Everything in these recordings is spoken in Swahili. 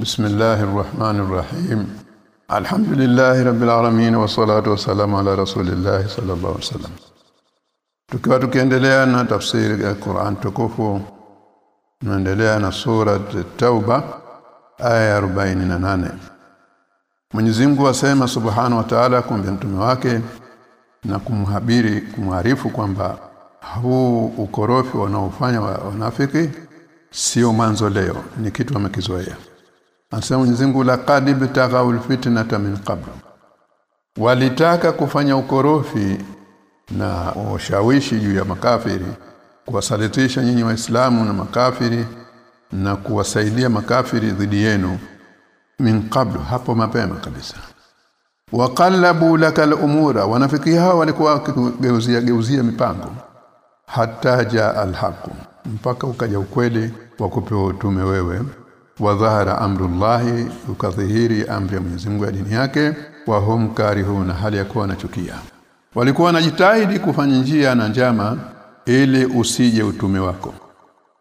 بسم الله الرحمن الرحيم الحمد لله رب العالمين والصلاه والسلام على رسول الله صلى الله عليه وسلم tukiwa tukiendelea na tafsiri ya Qur'an tukufu tunaendelea na sura Tauba aya ya 48 Mwenyezi Mungu asema Subhanahu wa Ta'ala kumbe mtume wake na kumhabiri kumwarifu kwamba huu ukorofi wanaofanya wanafiki sio mwanzo leo ni kitu wamekizoea Anasema Mwenyezi la laqad bitaghaul fitnata min qabl. Walitaka kufanya ukorofi na ushawishi juu ya makafiri kuwasalitisha nyinyi waislamu na makafiri na kuwasaidia makafiri dhidi yenu min qablu hapo mapema kabisa. Waqallabu lakal umura wanafiki hao walikuwa wakigeuzia geuzia mipango. Hata ja alhaq mpaka ukaja ukweli wa kupewa utume wewe wa amru llahi ukadhihiri amri ya Mwenyezi Mungu ya dini yake wa hum karihuna hali ya kuwa wanachukia. Walikuwa wanajitahidi kufanya njia na njama ili usije utume wako.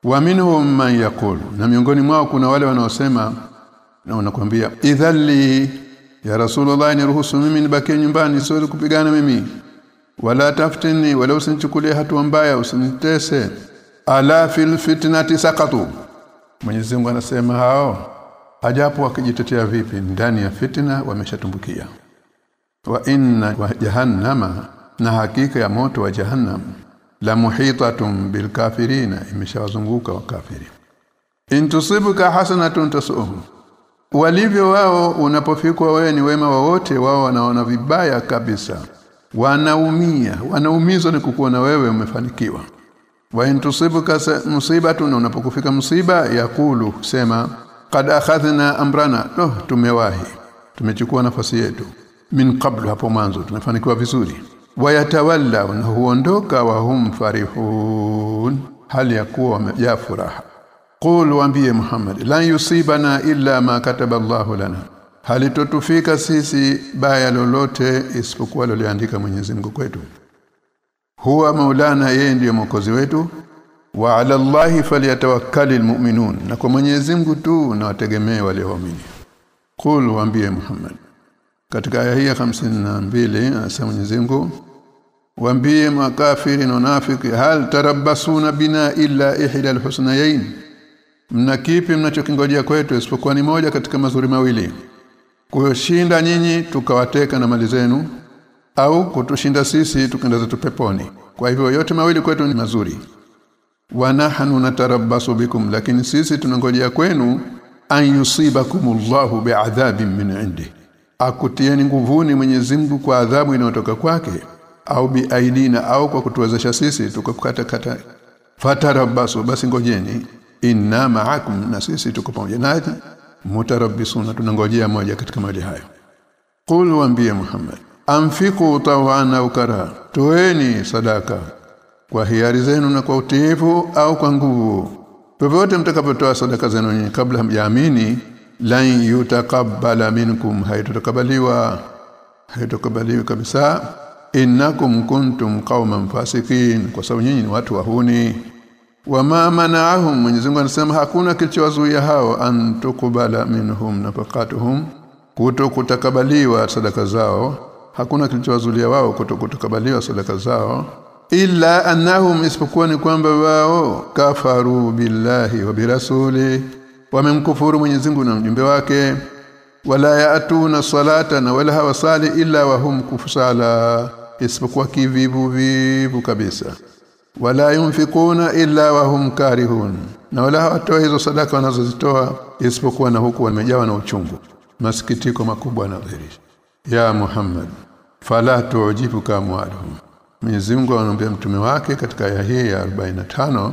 Wa minhum man yaqulu na miongoni mwao kuna wale wanaosema na wanakuambia idhalli ya rasulullah niruhusu mimi nibaki nyumbani siwezi kupigana mimi. Wala taftini wala usinichukulie hatua mbaya usinitese. Ala fil fitnati sakatu Mwenyezi Mungu anasema hao ajapo wakijitetea vipi ndani ya fitina wameshatumbukia. Wa inna wa jahannama na hakika ya moto wa jahannam la muhitatum bil kafirina imeshawazunguka wakafiri in tusibuka hasanatun tasuhum walivyo wao unapofikwa wewe ni wema wowote wao wanaona vibaya kabisa. Wanaumia wanaumizwa ni kukuona wewe umefanikiwa wa intusibuka musibatun unapokufika musiba yakulu sema qad akhadhna amrana. No tumewahi. Tumechukua nafasi yetu. Min qablu hapo mwanzo tumefanikiwa vizuri. Wayatawalla na huondoka wa hum farihun. Hali ya kuwa wamejaa furaha. Qul waambie Muhammad la yusibana illa ma kataba Allahu lana. Halitotufika sisi baya lolote isipokuwa lolioandika Mwenyezi Mungu kwetu huwa maulana yeye ndiye mwokozi wetu. Wa ala Allahi falyatawakkalul mu'minun na kwa Mwenyezi Mungu tu na wategemee walioamini qul waambie Muhammad. Katika aya hii ya 52 anasema Mwenyezi Mungu waambie makafiri na wanafiki hal tarabbasuna bina illa ihda alhusnayain mna kipi mnachokingojea kwetu isipokuwa ni moja katika mazuri mawili? Kuyoshinda nyinyi tukawateka na mali zenu au kutushinda sisi tukenda zetu peponi. Kwa hivyo yote mawili kwetu ni mazuri. Wana hanu natarabbasu bikum lakini sisi tunangojea kwenu an yusibakumullahu bi'adhabin min indi. Akutieni nguvuni Mwenyezi Mungu kwa adhabu inayotoka kwake au biaidina au kwa kutuwezesha sisi tukakata kata fatarabasu basi ngojeni. Inna ma'akum na sisi tuko pamoja nanyi mutarabbisuna tunangojea moja katika mali hayo. Qul waambie Muhammad anfiqu tawana ukara toeni sadaka kwa hiari zenu na kwa utiifu au kwa nguvu. Popote mtakapotoa sadaka zenu nyinyi kabla hamjaamini la yutakabbala minkum haitotakabaliwa haitokabaliwi kabisa. Innakum kuntum qauman fasikin kwa sababu nyinyi ni watu wahuni. Wama mana'ahum Mwenyezi anasema hakuna kilichowazuia hao antukubala minhum nafaqatuhum kuto kutakabaliwa sadaka zao hakuna kilichowazulia wao kutokutokabaliwa sadaka zao. Illa annahum isipokuwa ni kwamba wao kafaru billahi wa birasuli wamemkufuru Mwenyezi na mjumbe wake. Wala yaatuna salata na wala hawasali illa wahum kufsala isipokuwa kivivu vivu kabisa. Wala yunfikuna illa wahum karihun na wala hawatoa hizo sadaka wanazozitoa isipokuwa na huku wamejawa na uchungu. Masikitiko makubwa na dhiri ya Muhammad fala tu'jibuka amwaluhum Mwenyezi Mungu anamwambia mtume wake katika aya hii ya 45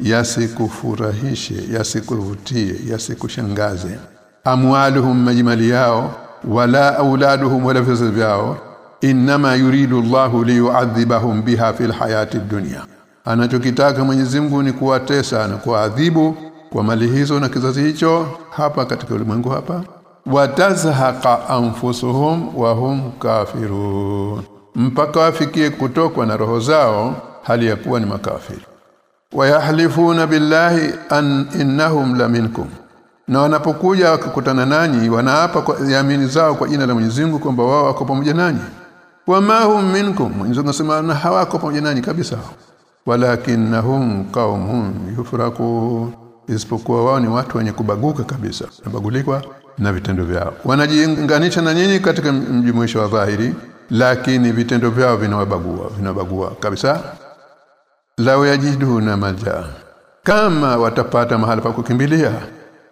yasikufurahishe yasikuvutie yasikushangaze. Amwaluhum majmali yao wala auladuhum wala vizazi vyao inma yuridu Allahu liyu'adhibahum biha fil hayati dunya. Anachokitaka Mwenyezi Mungu ni kuwatesa na kuadhibu kwa mali hizo na kizazi hicho hapa katika ulimwengu hapa watazhaqa anfusuhum wa hum kafirun. Mpaka wafikie kutokwa na roho zao hali ya kuwa ni makafiri. Wayahlifuna billahi an innahum laminkum na wanapokuja wakakutana nanyi wanaapa kwa yamini zao kwa jina la Mwenyezi Mungu kwamba wao wako pamoja nanyi. Wama hum minkum Mwenyezi Mungu na hawako pamoja nanyi kabisa. Walakinnahum qaumun yufraku isipokuwa wao ni watu wenye kubaguka kabisa. Nabagulikwa na vitendo vyao. Wanajiunganisha na nyinyi katika mjumuisho wa dhahiri lakini vitendo vyao vinawabagua vinabagua kabisa. Lao yajiduna maja kama watapata mahali pa kukimbilia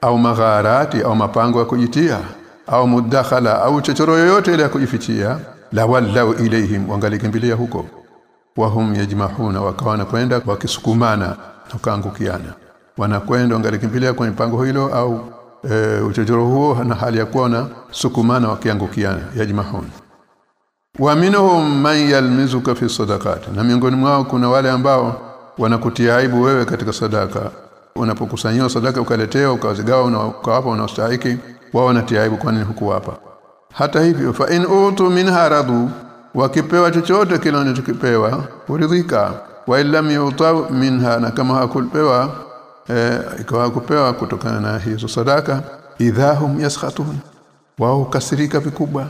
au magharati au mapango ya kujitia au mudakhala au chochoro yoyote ile ya kujifichia la wallau ilaihim wangalikimbilia huko. Wahum yajmahuna wakawa kwenda wakisukumana tukaangukiana. Wanakwenda wangalikimbilia kwenye pango hilo au e, uchochoro huo na hali ya kuona sukumana wakiangukiana yajmahun wa minhum man yalmizuka fi sadaqati na miongoni mwao kuna wale ambao wanakutia aibu wewe katika sadaka. Unapokusanyiwa sadaka ukaletewa ukazigawa na ukawapa unaostahili wao wanatia aibu kwa nini hukuwapa. Hata hivyo fa in utu minha radu wakipewa chochote kile wanachokipewa uridhika wa illam yuta minha na kama hakupewa eh, ikawa kupewa kutokana na hizo sadaka idhahum yaskhatun wao kasirika vikubwa.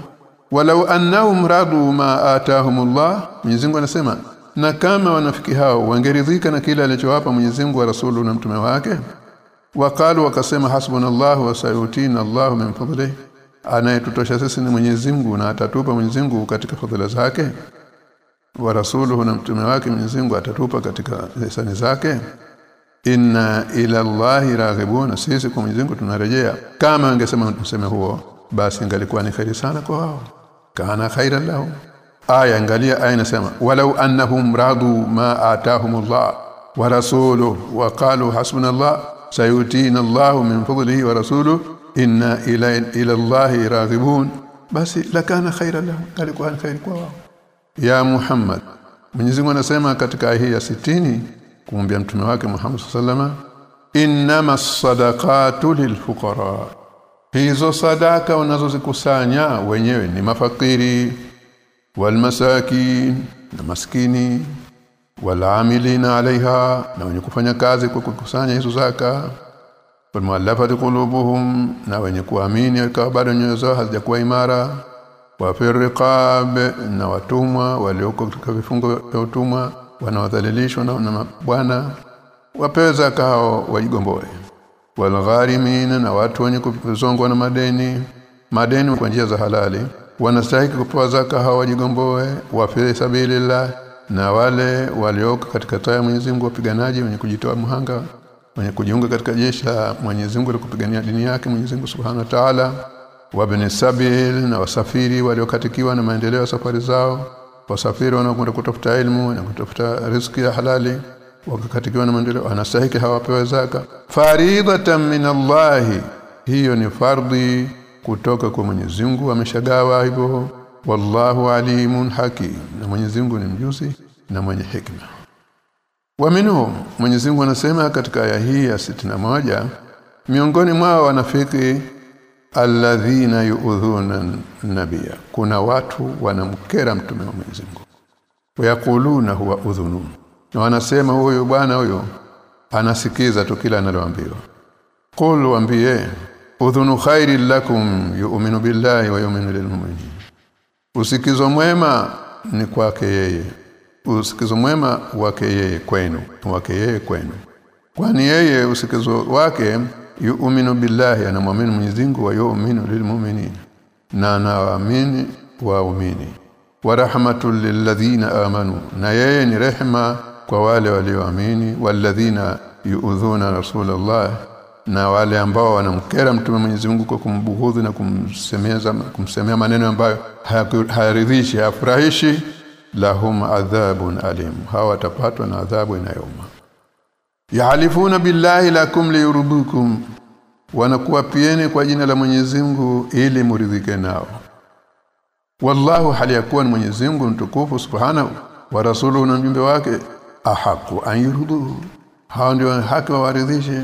Walau annahum radu ma atahumullah Mwenyezi Mungu anasema na kama wanafiki hao wangeridhika na kile alichowapa Mwenyezi Mungu wa Rasulu na mtume wake. Wakalu wakasema hasbunallahu wa sayutina Allahu min fadlihi anayetutosha sisi ni Mwenyezi Mungu na atatupa Mwenyezi Mungu katika fadhila zake. Wa rasuluhu na mtume wake Mwenyezi Mungu atatupa katika hisani zake inna ila Allahi raghibun sisi kwa Mwenyezi Mungu tunarejea. Kama angesema tuseme huo basi ingalikuwa ni khairi sana kwa wao kana khairan lahum. Aya angalia aya inasema walau annahum radu ma atahumullah wa rasuluhu wa qalu hasbuna hasbunallah sayutina Allahu min fadlihi wa rasuluhu inna ila ila Allahi raghibun. Basi lakana khairan lahum alikuwa khairi kwa wao. Ya Muhammad Mwenyezi Mungu anasema katika aya ya 60 kumwambia mtume wake Muhammad sallama innama sadaqatu lilfuqara hizo sadaka unazozikusanya wenyewe ni mafakiri walmasakin na maskini walamilina alaiha na wenye kufanya kazi kwa kukusanya hizo zaka. Walmuallafati qulubuhum na wenye kuamini ikawa bado nyoyo zao hazijakuwa imara. Wa firqab na watumwa walioko katika vifungo vya utumwa wanaodhalilishwa na, mabwana wapewe zaka hao wajigomboe. Walgharimina na watu wenye kuzongwa na madeni. Madeni kwa njia za halali. Wanastahili kupewa zaka hao wajigomboe wa fi sabilillah na wale walioko katika taa ya Mwenyezi Mungu wapiganaji wenye kujitoa mhanga wenye kujiunga katika jeshi la Mwenyezi Mungu kupigania dini yake Mwenyezi Mungu Subhanahu wa Ta'ala. Wabni sabil na wasafiri waliokatikiwa na maendeleo ya safari zao wasafiri wanaokwenda kutafuta elimu na kutafuta riziki ya halali wakakatikiwa na maendeleo anastahili hawapewe zaka. Faridatan min Allah hiyo ni fardhi kutoka kwa Mwenyezi Mungu ameshagawa hivyo. Wallahu alimun hakim na Mwenyezi Mungu ni mjuzi na mwenye hikma. Wa minhum Mwenyezi Mungu anasema katika aya hii ya moja miongoni mwao wanafiki alladhina yu'dhuna nabiyya kuna watu wanamkera mtume wa Mwenyezi Mungu. Wayakuluna huwa udhunu na wanasema huyu bwana huyo anasikiza tu kila analoambiwa. Qul waambie udhunu khairi lakum yu'minu billahi wa yu'minu lilmu'minin usikizo mwema ni kwake yeye. Usikizo mwema wake yeye kwenu wake yeye kwenu. Kwani yeye usikizo wake yu'minu billahi anamwamini Mwenyezi wa yu'minu lilmu'minin na anaamini waumini. Wa rahmatul lilladhina amanu na yeye ni rehema kwa wale walioamini. Walladhina yu'dhuna rasulullah na wale ambao wanamkera mtume Mwenyezi Mungu kwa kumbughudhi na kumsemeza kumsemea maneno ambayo hayaridhishi hayafurahishi lahum adhabun alim. Hawa watapatwa na adhabu inayouma yahalifuna billahi lakum liyurdukum wanakuwa pieni kwa jina la Mwenyezi Mungu ili muridhike nao. Wallahu hali yakuwa ni Mwenyezi Mungu mtukufu subhanahu wa rasuluhu na mjumbe wake ahaku an yurduhu hao ndio haki waridhishe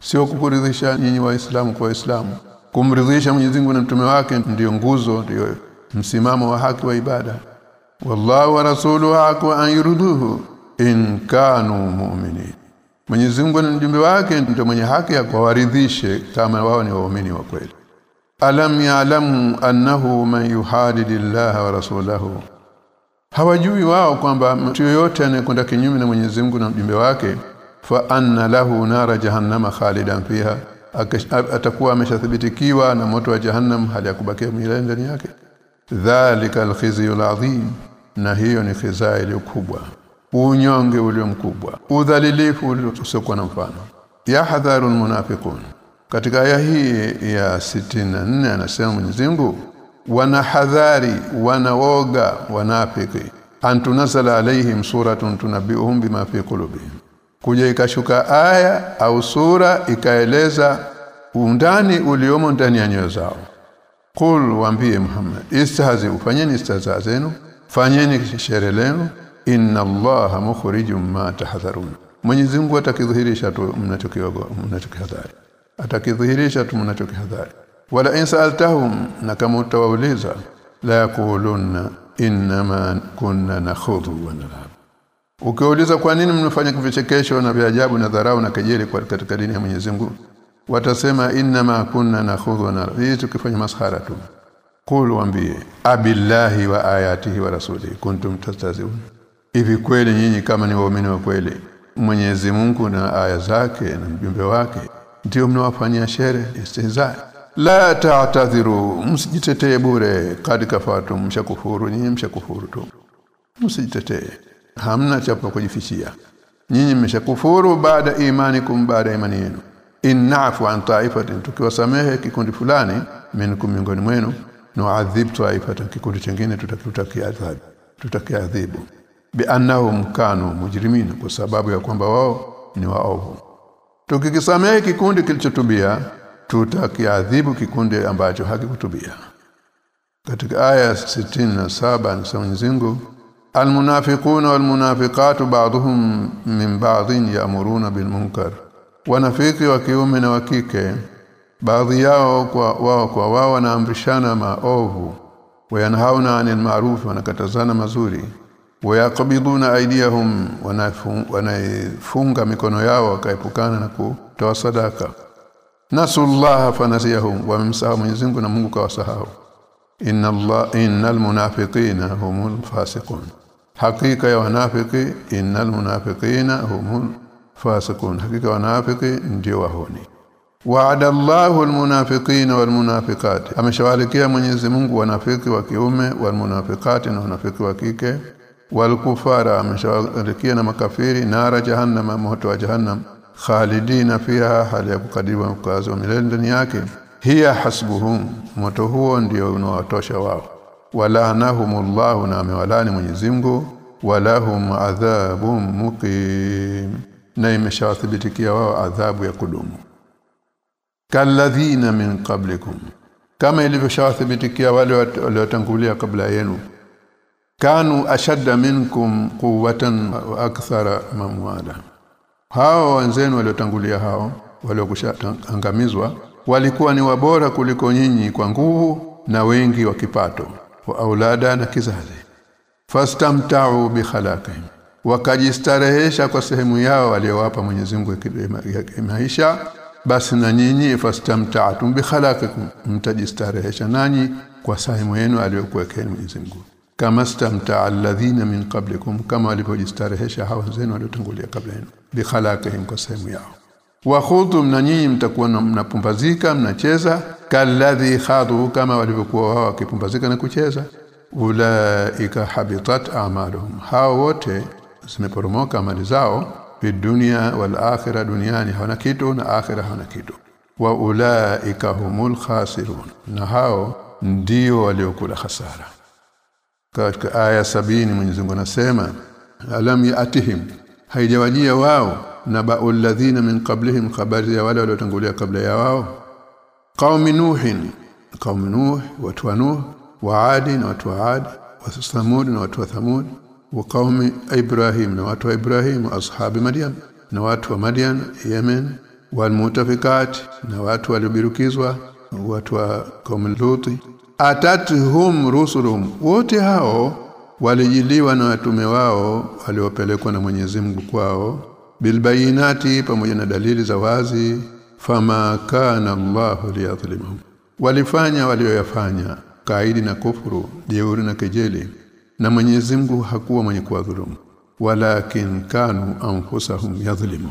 sio kukuridhisha nyinyi waislamu kwa waislamu. Kumridhisha Mwenyezi Mungu na mtume wake ndiyo nguzo ndiyo msimamo wa haki wa ibada. Wallahu wa rasuluhu haku an yurduhu in kanu mu'minin Mwenyezi Mungu na mjumbe wake ndio mwenye haki ya kuwaridhishe kama wao ni waumini wa kweli. Alam ya'lamu annahu man yuhadidillaha wa rasulahu. Hawajui wao kwamba mtu yoyote anayekwenda kinyume na Mwenyezi Mungu na mjumbe wake fa anna lahu nara jahannama khalidan fiha atakuwa ameshathibitikiwa na moto wa jahannam hali ya kubakia milele ndani yake. Dhalika alkhizyu alazim na hiyo ni khizaa kubwa unyonge ulio mkubwa. Udhalilifu usiokuwa na mfano. Yahdharu munafiqun katika aya hii ya 64 anasema Mwenyezi Mungu wanahadhari wanaoga wanafiki. Antunazala alaihim suratun tunabbiuhum bima fi qulubihim. Kuja ikashuka aya au sura ikaeleza undani uliomo ndani ya nyoyo zao. Qul waambie Muhammad istahzi ufanyeni istahza zenu fanyeni shere lenu inna allaha mukhrijum ma tahadharun. Mwenyezi Mungu atakidhihirisha tu mnachokiogo mnachokihadhari. Atakidhihirisha tu mnachokihadhari. Wala in sa'altahum na kama utawauliza la yaquluna inma kunna nakhudhu wa nalab. Ukiuliza kwa nini mnafanya vichekesho na viajabu na dharau na kejeli kwa katika dini ya Mwenyezi Mungu watasema inma kunna nakhudhu wa nalab. Hii tukifanya mashara tu. Kulu waambie abillahi wa ayatihi wa rasulihi kuntum tastazun hivi kweli nyinyi kama ni waumini wa kweli Mwenyezi Mungu na aya zake na mjumbe wake ndio mnawafanyia shere istihza la ta'tadhiru msijitetee bure. Kad kafatu mshakufuru nyinyi mshakufuru tu. Msijitetee. Hamna cha kujifichia nyinyi mmeshakufuru baada imanikum baada imani yenu. Innafu an ta'ifatin tukiwasamehe kikundi fulani minkum miongoni mwenu nu'adhib ta'ifatan kikundi kingine tutakiadhibu tutakiadhibu biannahum kanu mujrimina kwa sababu ya kwamba wao ni waovu. Tukikisamehe kikundi kilichotubia tutakiadhibu kikundi ambacho hakikutubia. Katika aya 67 anasema Mwenyezi Mungu almunafiquna walmunafiqatu ba'dhum min ba'dhin ya'muruna bil munkar wanafiki wa kiume na wa kike baadhi yao kwa wao kwa wao wanaamrishana maovu wayanhauna 'anil ma'ruf wanakatazana mazuri wayaqbiduna aydiyahum wanaifunga mikono yao wakaepukana na kutoa sadaka. Nasullaha fanasiyahum wamemsahau Mwenyezi Mungu na Mungu kawasahau. Inna Allah innal munafiqina humul fasiqun. Hakika ya wanafiki innal munafiqina humul fasiqun. Hakika wanafiki ndio wahoni wa'ada Allahu almunafiqina walmunafiqat ameshawalikia Mwenyezi Mungu wanafiki wa kiume walmunafiqati na wanafiki wa kike walkufara ameshawarikia na makafiri nara jahannama moto wa jahannam khalidina fiha hali ya kukadiwa mkazo wa milele ndani yake. Hiya hasbuhum moto huo ndio unawatosha wao. Walanahumullahu na amewalani Mwenyezi Mungu. Walahum adhabun muqim na imeshawathibitikia wao adhabu ya kudumu. Kalladhina min qablikum kama ilivyoshawathibitikia wale waliotangulia kabla yenu kanu ashadda minkum quwwatan wa akthara mamwala. Hao wenzenu waliotangulia hao waliokushaangamizwa walikuwa ni wabora kuliko nyinyi kwa nguvu na wengi wa kipato wa aulada na kizazi. Fastamta'u bi khalaqihim. Wakajistarehesha kwa sehemu yao aliyowapa Mwenyezi Mungu ya maisha basi na nyinyi fastamta'tum bi khalaqikum mtajistarehesha nanyi kwa sehemu yenu aliyokuwekeni Mwenyezi Mungu kama stamta alladhina min qablikum kama walipojistarehesha hawa zenu waliotangulia kabla yenu bi khalaqihim kwa sehemu yao. Wa khudhum na nyinyi mtakuwa mnapumbazika mnacheza. Kalladhi khadhu kama walivyokuwa wao wakipumbazika na kucheza. Ulaika habitat a'maluhum hao wote zimeporomoka amali zao. Fi dunya wal akhirah duniani hawana kitu na akhirah hawana kitu. Wa ulaika humul khasirun na hao ndio waliokula hasara katika aya sabini Mwenyezi Mungu anasema alam yatihim haijawajia wao nabaul ladhina min qablihim khabari ya wale waliotangulia kabla ya wao. Qaumi nuhin qaumi nuh watu wa nuh wa adi na watu wa adi wa thamud na watu wa thamud wa qaumi ibrahim na watu wa ibrahim ashabi madian na watu wa Madian yemen wal mutafikat na watu waliobirukizwa watu wa qaumi luti atatuhum rusulum. Wote hao walijiliwa na watume wao waliopelekwa na Mwenyezi Mungu kwao bilbayinati pamoja na dalili za wazi fama kana Allahu liyadhlimhum walifanya walioyafanya kaidi na kufuru jeuri na kejeli na Mwenyezi Mungu hakuwa mwenye kuwadhulumu. Walakin kanu anfusahum yadhlimun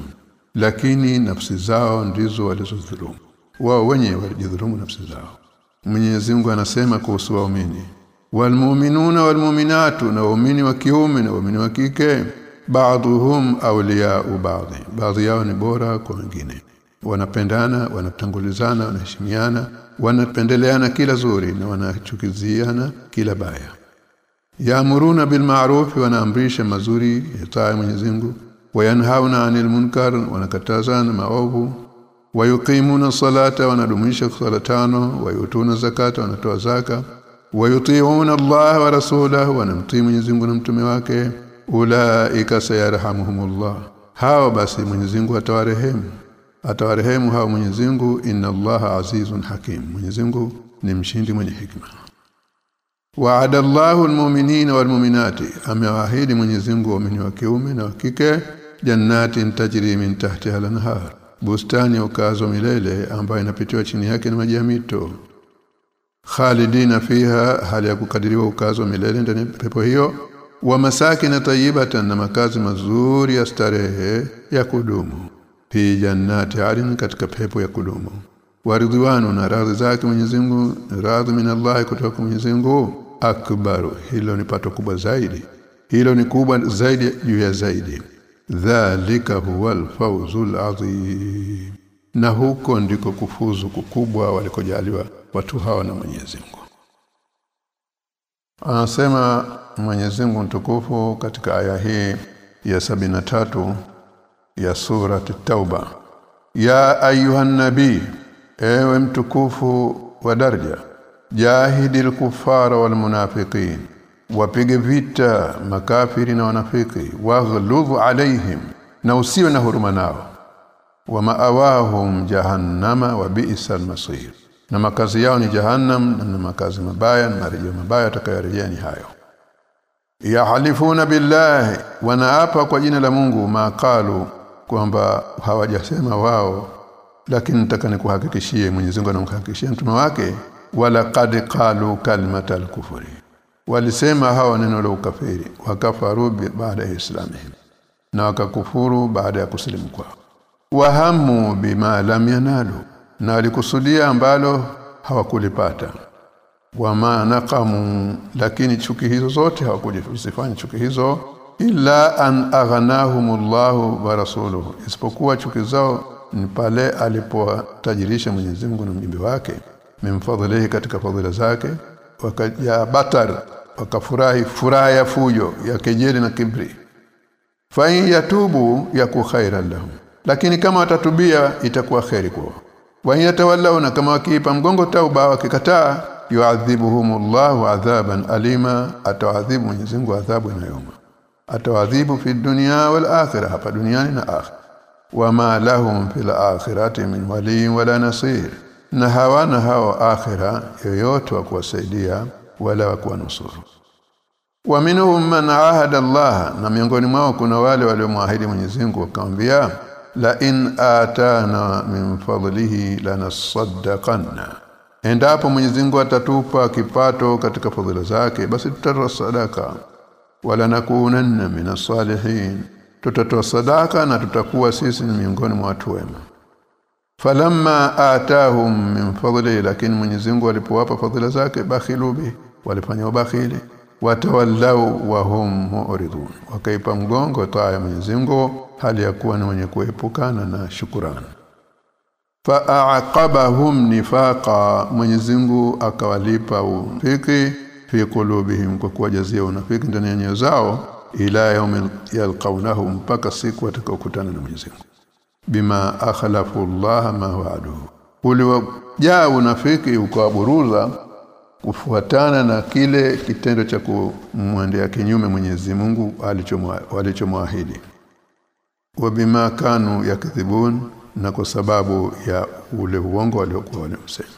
lakini nafsi zao ndizo walizodhulumu wao wenyewe walijidhulumu nafsi zao Mwenyezi Mungu anasema kuhusu waumini. Walmu'minuna walmu'minatu na waumini wa kiume na waumini wa kike. Ba'dhum awliya'u ba'dhi baadhi yao ni bora kwa wengine. Wanapendana wanatangulizana wanaheshimiana wanapendeleana kila zuri na wanachukiziana kila baya. Yaamuruna bil ma'ruf wanaamrisha mazuri yataa Mwenyezi Mungu. Wayanhauna 'anil munkar wanakatazana maovu wayuqimuna salata wanadumisha sala tano wayutuna zakata wanatoa zaka. Wayuti'una Allah wa rasulahu wanamtii Mwenyezi Mungu na mtume wake. Ulaika sayarhamuhumullah. Hawa basi Mwenyezi Mungu atawarehemu. Atawarehemu hawa Mwenyezi Mungu inna Allaha azizun hakim. Mwenyezi Mungu ni mshindi mwenye hikma. Wa'ada Allahu almu'minina walmu'minati. Amewaahidi Mwenyezi Mungu waumini wa kiume na wa kike jannatin tajri min tahtiha al-anhar bustani ukazo milele ambayo inapitiwa chini yake na maji ya mito. Khalidina fiha hali ya kukadiriwa ukazo milele ndani ya pepo hiyo. Wa na tayyibatan na makazi mazuri ya starehe ya kudumu. Fi jannati adin katika pepo ya kudumu. Waridhiwanu na radhi zake Mwenyezi Mungu radhi min Allah kutoka Mwenyezi Mungu. Akbaru hilo ni pato kubwa zaidi. Hilo ni kubwa zaidi juu ya zaidi dhalika huwa fawzul azim na huko ndiko kufuzu kukubwa walikojaliwa watu hawa na Mwenyezi Mungu. Anasema Mwenyezi Mungu mtukufu katika aya hii ya sabina tatu ya sura Tauba. Ya ayuhan nabii ewe mtukufu wa darja jahidil kufara wal munafiqin wapige vita makafiri na wanafiki waghludhu alaihim na usiwe na huruma nao. Wa maawahum jahannama wa bi'sal masir. Na makazi yao ni jahannam na makazi mabaya na marejeo mabaya atakayorejea ni hayo. Yahalifuna billahi wanaapa kwa jina la Mungu maqalu kwamba hawajasema wao lakini nataka nikuhakikishie Mwenyezi Mungu anamhakikishia mtume wake wala qad qalu kalimatal kufri walisema hawa neno la ukafiri wakafaru baada ya islamihim na wakakufuru baada ya kusilimu kwao. Wahamu bima lam yanalu na walikusudia ambalo hawakulipata. Wama naqamu lakini chuki hizo zote hawakujifanya chuki hizo illa an aghnahumullahu wa rasuluhu. Isipokuwa chuki zao ni pale alipotajirisha Mwenyezi Mungu na mjumbe wake mimfadhilihi katika fadhila zake wakaja batar wakafurahi furaha ya fujo ya kejeli na kibri. Fa yatubu yaku khairan lahum. Lakini kama watatubia itakuwa khairi kwao. Wa yatawallawna kama wakiipa mgongo tauba wakikataa yuadhibuhumullahu adhaban alima atawadhibu Mwenyezi Mungu adhabu inayoma. Atawadhibu fi dunya wal akhirah hapa duniani na akhirah. Wama lahum fil akhirati min wali wala nasir na hawana hao akhira yoyote wa kuwasaidia wala wa kuwanusuru. Wa minhum man ahada Allah na miongoni mwao kuna wale waliomwahidi Mwenyezi Mungu wakamwambia la in atana min fadlihi lanasaddaqanna. Endapo Mwenyezi Mungu atatupa kipato katika fadhila zake basi tutatoa sadaka. Wala nakunanna min salihin tutatoa sadaka na tutakuwa sisi ni miongoni mwa watu wema falamma atahum min fadli lakini Mwenyezi Mungu alipowapa fadhila zake bakhilu bi walifanya ubakhili. Watawallau wa hum mu'ridun. Wakaipa mgongo taa ya Mwenyezi hali ya kuwa ni wenye kuepukana na shukurani. Faaqabahum nifaqa Mwenyezi Mungu akawalipa unafiki fi qulubihim kwa kuwajazia unafiki ndani ya nyoyo zao ila yaumil yalqawnahum mpaka siku watakokutana na Mwenyezi Mungu bima akhlafu Allah ma wa'adu. Uliwajaa unafiki ukawaburuza kufuatana na kile kitendo cha kumwendea kinyume Mwenyezi Mungu alichomwaahidi wa bima kanu yakdhibun na kwa sababu ya ule uongo waliokuwa wanasema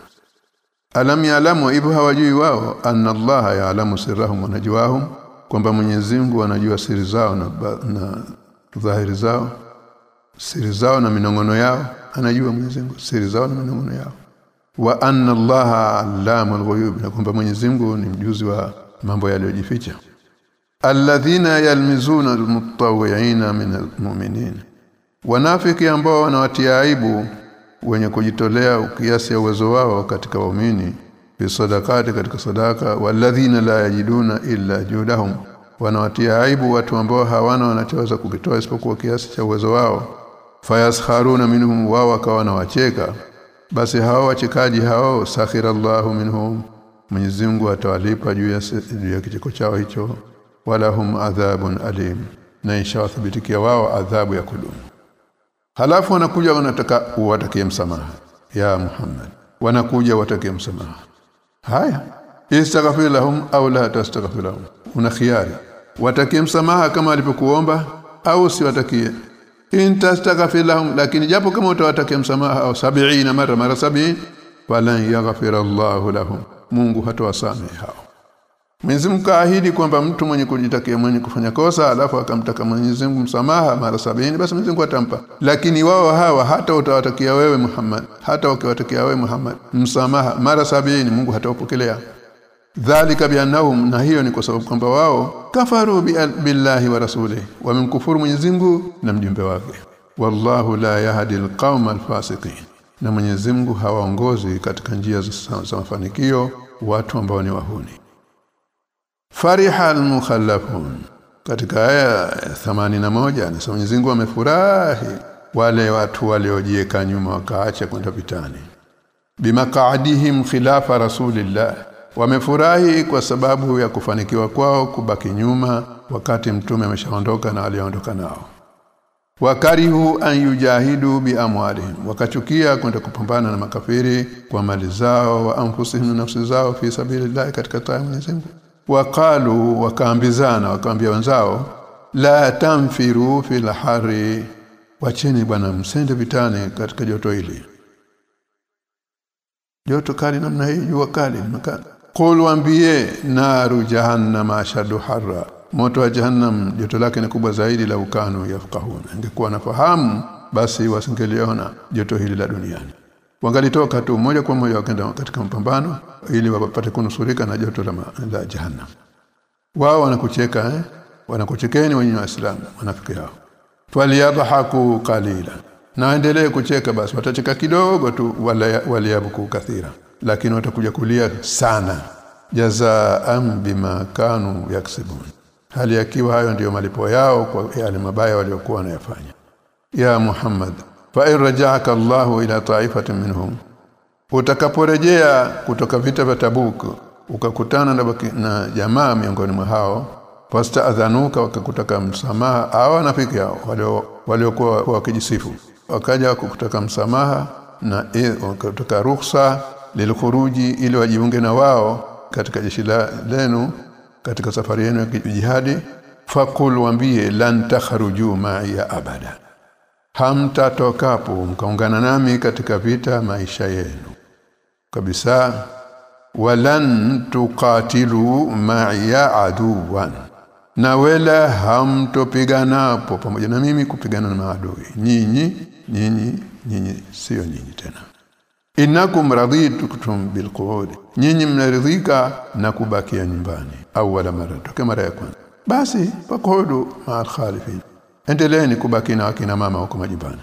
alam ya'lamu ibu hawajui wao anna Allah ya'lamu sirrahum wa najwahum kwamba Mwenyezi Mungu anajua siri zao na, na dhahiri zao siri zao na minongono yao. Anajua Mwenyezi Mungu siri zao na minongono yao. Wa anna allaha allamul ghuyub na kwamba Mwenyezi Mungu ni mjuzi wa mambo yaliyojificha. Alladhina yalmizuna almutawwi'ina min almu'minin. Wanafiki ambao wanawatia aibu wenye kujitolea kiasi ya uwezo wao katika waumini bi sadaqati katika sadaka. Walladhina la yajiduna illa judahum. Wanawatia aibu watu ambao hawana wanachoweza kukitoa isipokuwa kiasi cha uwezo wao fayaskharuna minhum wao wakawa wanawacheka basi hao wachekaji hao sakhirallahu minhum Mwenyezi Mungu atawalipa juu ya juu ya kicheko chao hicho. Wala hum adhabun alim na inshawathibitikia wao adhabu ya kudumu. Halafu wanakuja wanataka uwatakie msamaha. Ya Muhammad wanakuja watakie msamaha. Haya. Istaghfir lahum au la tastaghfir lahum una khiari. Watakie msamaha kama alipokuomba au siwatakie in tastaghfir lahum lakini japo kama utawatakia msamaha au 70 mara mara 70 falan yaghfir Allah lahum. Mungu hatowasamehe hao. Mwenyezi Mungu kaahidi kwamba mtu mwenye kujitakia mwenye kufanya kosa alafu akamtaka Mwenyezi Mungu msamaha mara sabini basi Mwenyezi Mungu atampa. Lakini wao hawa hata utawatakia wewe Muhammad hata ukiwatakia wewe Muhammad msamaha mara sabini Mungu hatawapokelea dhalika biannahum na hiyo ni kwa sababu kwamba wao kafaru billahi wa rasuli wamemkufuru Mwenyezi Mungu na mjumbe wake. Wallahu la yahdi alqauma alfasiqin na Mwenyezi Mungu hawaongozi katika njia za mafanikio watu ambao ni wahuni. Fariha almukhallafun katika aya 81 anasema Mwenyezi Mungu amefurahi wale watu waliojieka nyuma wakaacha kwenda vitani. Bimaqadihim khilafa rasulillah wamefurahi kwa sababu ya kufanikiwa kwao kubaki nyuma wakati mtume ameshaondoka na aliondoka nao. Wakarihu an yujahidu bi amwalihim wakachukia kwenda kupambana na makafiri kwa mali zao wa anfusihim na nafsi zao fi sabilillah katika taa Mwenyezi waqalu wakaambizana wakaambia wenzao la tamfiru fil hari wacheni bwana msende vitani katika joto hili. Joto kali namna hii jua kali makali qul waambie naru jahannam ashadu harra. Moto wa jahannam joto lake ni kubwa zaidi la ukanu yafqahuna. Ingekuwa nafahamu basi wasingeliona joto hili la duniani. Wangalitoka tu moja kwa moja wakaenda katika mapambano ili wapate kunusurika na joto la, la jahannam. Wao wanakucheka eh? Wanakuchekeni wenye waislamu wanafiki hao. Faliyadhaku qalila. Na endelee kucheka basi watacheka kidogo tu waliyabuku kathira lakini watakuja kulia sana. Jazaa'an bima kanu yaksibun. Hali yakiwa hayo ndiyo malipo yao kwa yale mabaya waliokuwa wanayafanya. Ya Muhammad fa irja'aka allah ila ta'ifatin minhum utakaporejea kutoka vita vya Tabuk ukakutana na, baki, na jamaa miongoni mwa hao fasta'dhanuka wakakutaka msamaha au wanafiki hao waliokuwa wakijisifu wakaja kukutaka msamaha na wakataka ruhusa lilkhuruji ili wajiunge na wao katika jeshi lenu katika safari yenu ya jihadi fakul wambie lan takhruju ma'iya abada. Hamtatokapo mkaungana nami katika vita maisha yenu kabisa. Walan tuqatilu ma'iya aduwan. Na wala hamtopiganapo pamoja na mimi kupigana na maadui. Nyinyi nyinyi nyinyi sio nyinyi tena innakum raditum bilqud nyinyi mnaridhika na kubakia nyumbani. Au wala mara toke mara ya kwanza. Basi pakodu ma khalifin. Endeleeni kubaki na akina mama huko majumbani.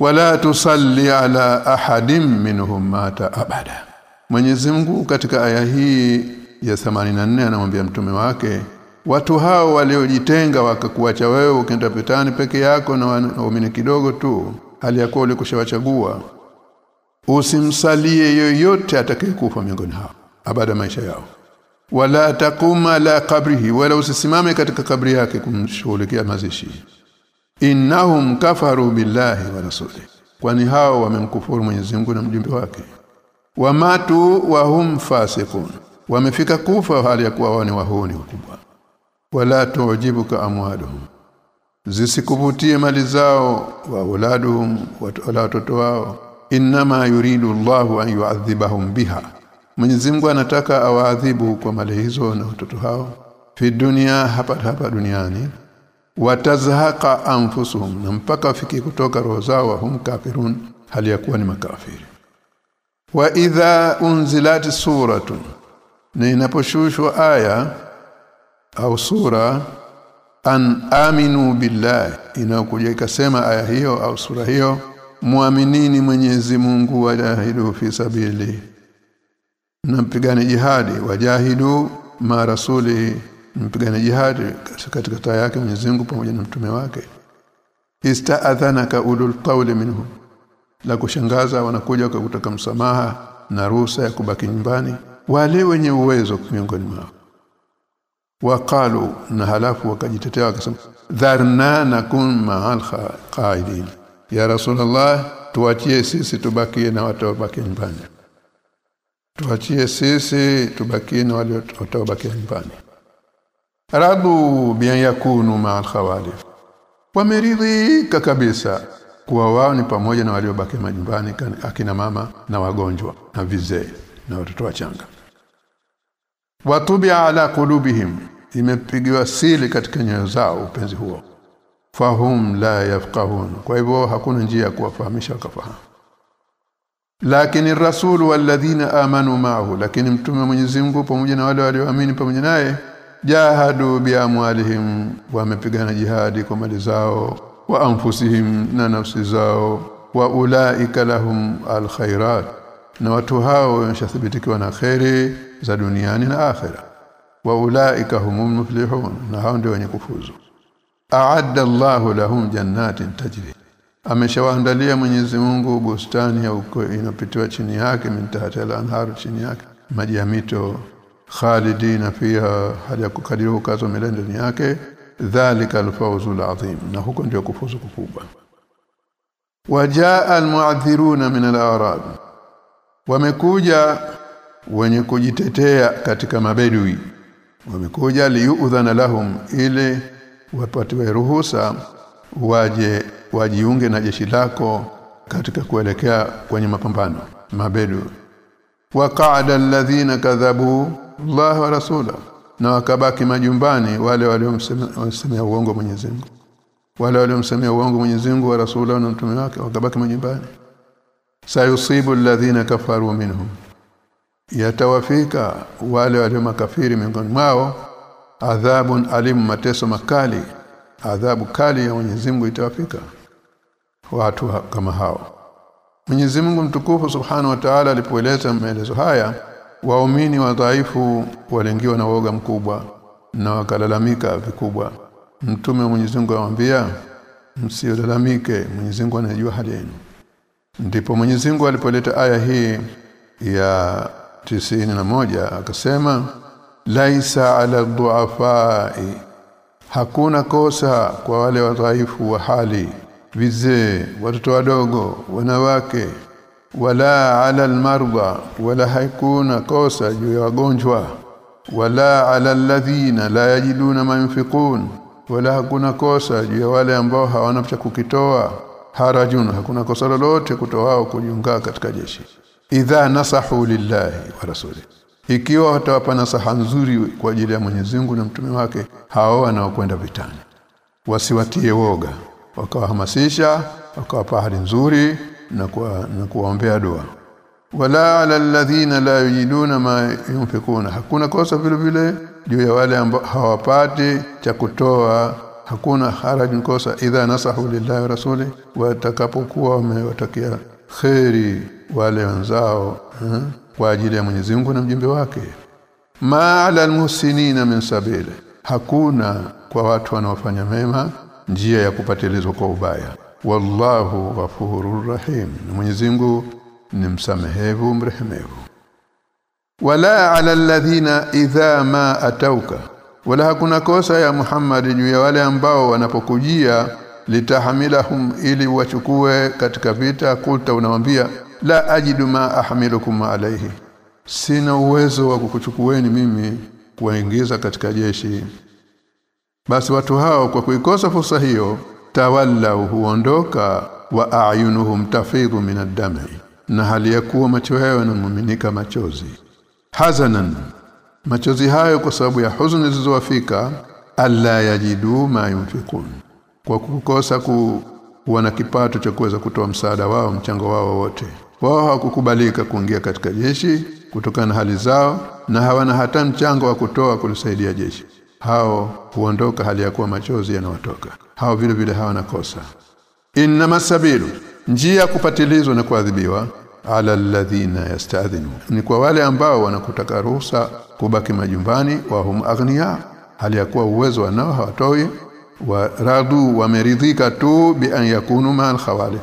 Wala tusalli ala ahadin minhum mata abada. Mwenyezi Mungu katika aya hii ya 84 anamwambia mtume wake watu hao waliojitenga wakakuacha wewe ukienda petani peke yako na waamini kidogo tu hali ya kuwa ulikushawachagua usimsalie yoyote atakayekufa miongoni hao abada maisha yao. Wala takuma la kabrihi wala usisimame katika kabri yake kumshughulikia mazishi. Innahum kafaru billahi wa rasuli kwani hao wamemkufuru Mwenyezi Mungu na mjumbe wake. Wamatu wa hum fasiqun wamefika kufa hali ya kuwa wao ni wahuni wakubwa. Wala tujibuka amwaluhum zisikuvutie mali zao wa uladuhum wala watoto wao inma yuridu Allahu an yu'adhibahum biha. Mwenyezi Mungu anataka awaadhibu kwa mali hizo na watoto hao. Fi dunia hapa hapa duniani. Watazhaqa anfusuhum na mpaka wafiki kutoka roho zao hum kafirun hali ya kuwa ni makafiri. Wa idha unzilat suratun na inaposhushwa aya au sura an aminu billahi inakuja ikasema aya hiyo au sura hiyo muaminini Mwenyezi Mungu wajahidu fi sabili. Mpigane jihadi wajahidu ma rasuli. Mpigane jihadi katika taa yake Mwenyezi Mungu pamoja na mtume wake. Ista'adhanaka ulul qawli minhum la kushangaza wanakuja kwa kutaka msamaha na ruhusa ya kubaki nyumbani. Wale wenye uwezo miongoni mwao. Waqalu na halafu wakajitetea wakasema dharna nakun ma'al qaidin ya rasulullah tuachie sisi tubakie na watu wabaki nyumbani. Tuachie sisi tubakie na wale watu nyumbani. Radu bi yakunu ma'al khawalif wameridhika kabisa kuwa wao ni pamoja na waliobaki majumbani akina mama na wagonjwa na vizee na watoto wachanga. Watubi ala kulubihim imepigiwa sili katika nyoyo zao upenzi huo fahum la yafqahun. Kwa hivyo hakuna njia ya kuwafahamisha wakafahamu. Lakini rasul walladhina amanu ma'ahu lakini mtume Mwenyezi Mungu pamoja na wale walioamini pamoja naye jahadu biamwalihim wamepigana jihadi kwa mali zao wa anfusihim na nafsi zao wa ulaika lahum alkhairat. Na watu hao wameshathibitikiwa na khairi za duniani na akhera. Wa ulaika humul muflihun. Na hao ndio wenye kufuzu a'adda Allahu lahum jannatin tajri. Ameshawaandalia Mwenyezi Mungu bustani ya uko inapitiwa chini yake mintahata al-anhar chini yake maji ya mito khalidina fiha hali kukadiriwa kazo milele yake. Dhalika al-fawzul azim na huko ndio kufuzu kukubwa. Wajaa al-mu'adhiruna min al-a'rab wamekuja wenye kujitetea katika mabedwi wamekuja liudhana lahum ili wapatiwe ruhusa waje wajiunge na jeshi lako katika kuelekea kwenye mapambano. Mabedu. Waqa'ada alladhina kadhabu Allah wa rasula na wakabaki majumbani wale waliomsemea uongo Mwenyezi Mungu. Wale waliomsemea uongo Mwenyezi Mungu wa rasula na mtume wake wakabaki majumbani. Sayusibu alladhina kafaru minhum. Yatawafika wale walio makafiri miongoni mwao adhabun alimu mateso makali. Adhabu kali ya Mwenyezi Mungu itawafika watu kama hao. Mwenyezi Mungu mtukufu Subhanahu wa Ta'ala alipoeleza maelezo haya waumini wadhaifu walengiwa na woga mkubwa na wakalalamika vikubwa. Mtume wa Mwenyezi Mungu anawaambia msiolalamike Mwenyezi Mungu anajua hali yenu. Ndipo Mwenyezi Mungu alipoleta aya hii ya tisini na moja akasema laisa ala duafai. Hakuna kosa kwa wale wadhaifu wa hali vizee watoto wadogo wanawake wala ala almarda wala haikuna kosa juu ya wagonjwa wala ala alladhina la yajiduna ma yunfiqun wala hakuna kosa juu ya wale ambao hawana cha kukitoa. Harajun hakuna kosa lolote kutoa kujiunga katika jeshi. Idha nasahu lillahi wa rasuli ikiwa watawapa nasaha nzuri kwa ajili ya Mwenyezi na mtume wake hao wanaokwenda vitani. Wasiwatie woga wakawahamasisha wakawapa hali nzuri na kuwa, na kuwaombea dua. Wala ala alladhina la yujiduna ma yunfikuna hakuna kosa vile vile juu ya wale ambao hawapati cha kutoa hakuna haraj kosa idha nasahu lillahi rasuli watakapokuwa wamewatakia kheri wale wenzao eh, kwa ajili ya Mwenyezi Mungu na mjumbe wake. Ma ala almuhsinina min sabili. Hakuna kwa watu wanaofanya mema njia ya kupatilizwa kwa ubaya. Wallahu ghafurur rahim. Mwenyezi Mungu ni msamehevu mrehemevu. Wala ala alladhina idha ma atauka wala hakuna kosa ya Muhammad juu ya wale ambao wanapokujia litahamilahum ili wachukue katika vita. Kulta unawambia la ajidu ma ahmilukum alayhi. Sina uwezo wa kukuchukueni mimi kuwaingiza katika jeshi. Basi watu hao kwa kuikosa fursa hiyo tawalla huondoka wa ayunuhum tafidhu min ad-dami na hali ya kuwa macho yao yanamiminika machozi. Hazanan machozi hayo kwa sababu ya huzuni zilizowafika alla yajidu ma yunfikun kwa kukosa ku kuwa na kipato cha kuweza kutoa msaada wao mchango wao wote wao hawakukubalika kuingia katika jeshi kutokana na hali zao na hawana hata mchango wa kutoa kulisaidia jeshi. Hao huondoka hali ya kuwa machozi yanawatoka hao vile vile hawana kosa. Inna masabilu njia kupatilizwa na kuadhibiwa ala alladhina yastadhinu ni kwa wale ambao wanakutaka ruhusa kubaki majumbani wa hum aghnia hali ya kuwa uwezo wanao hawatoi wa radu wameridhika tu bi an yakunu ma al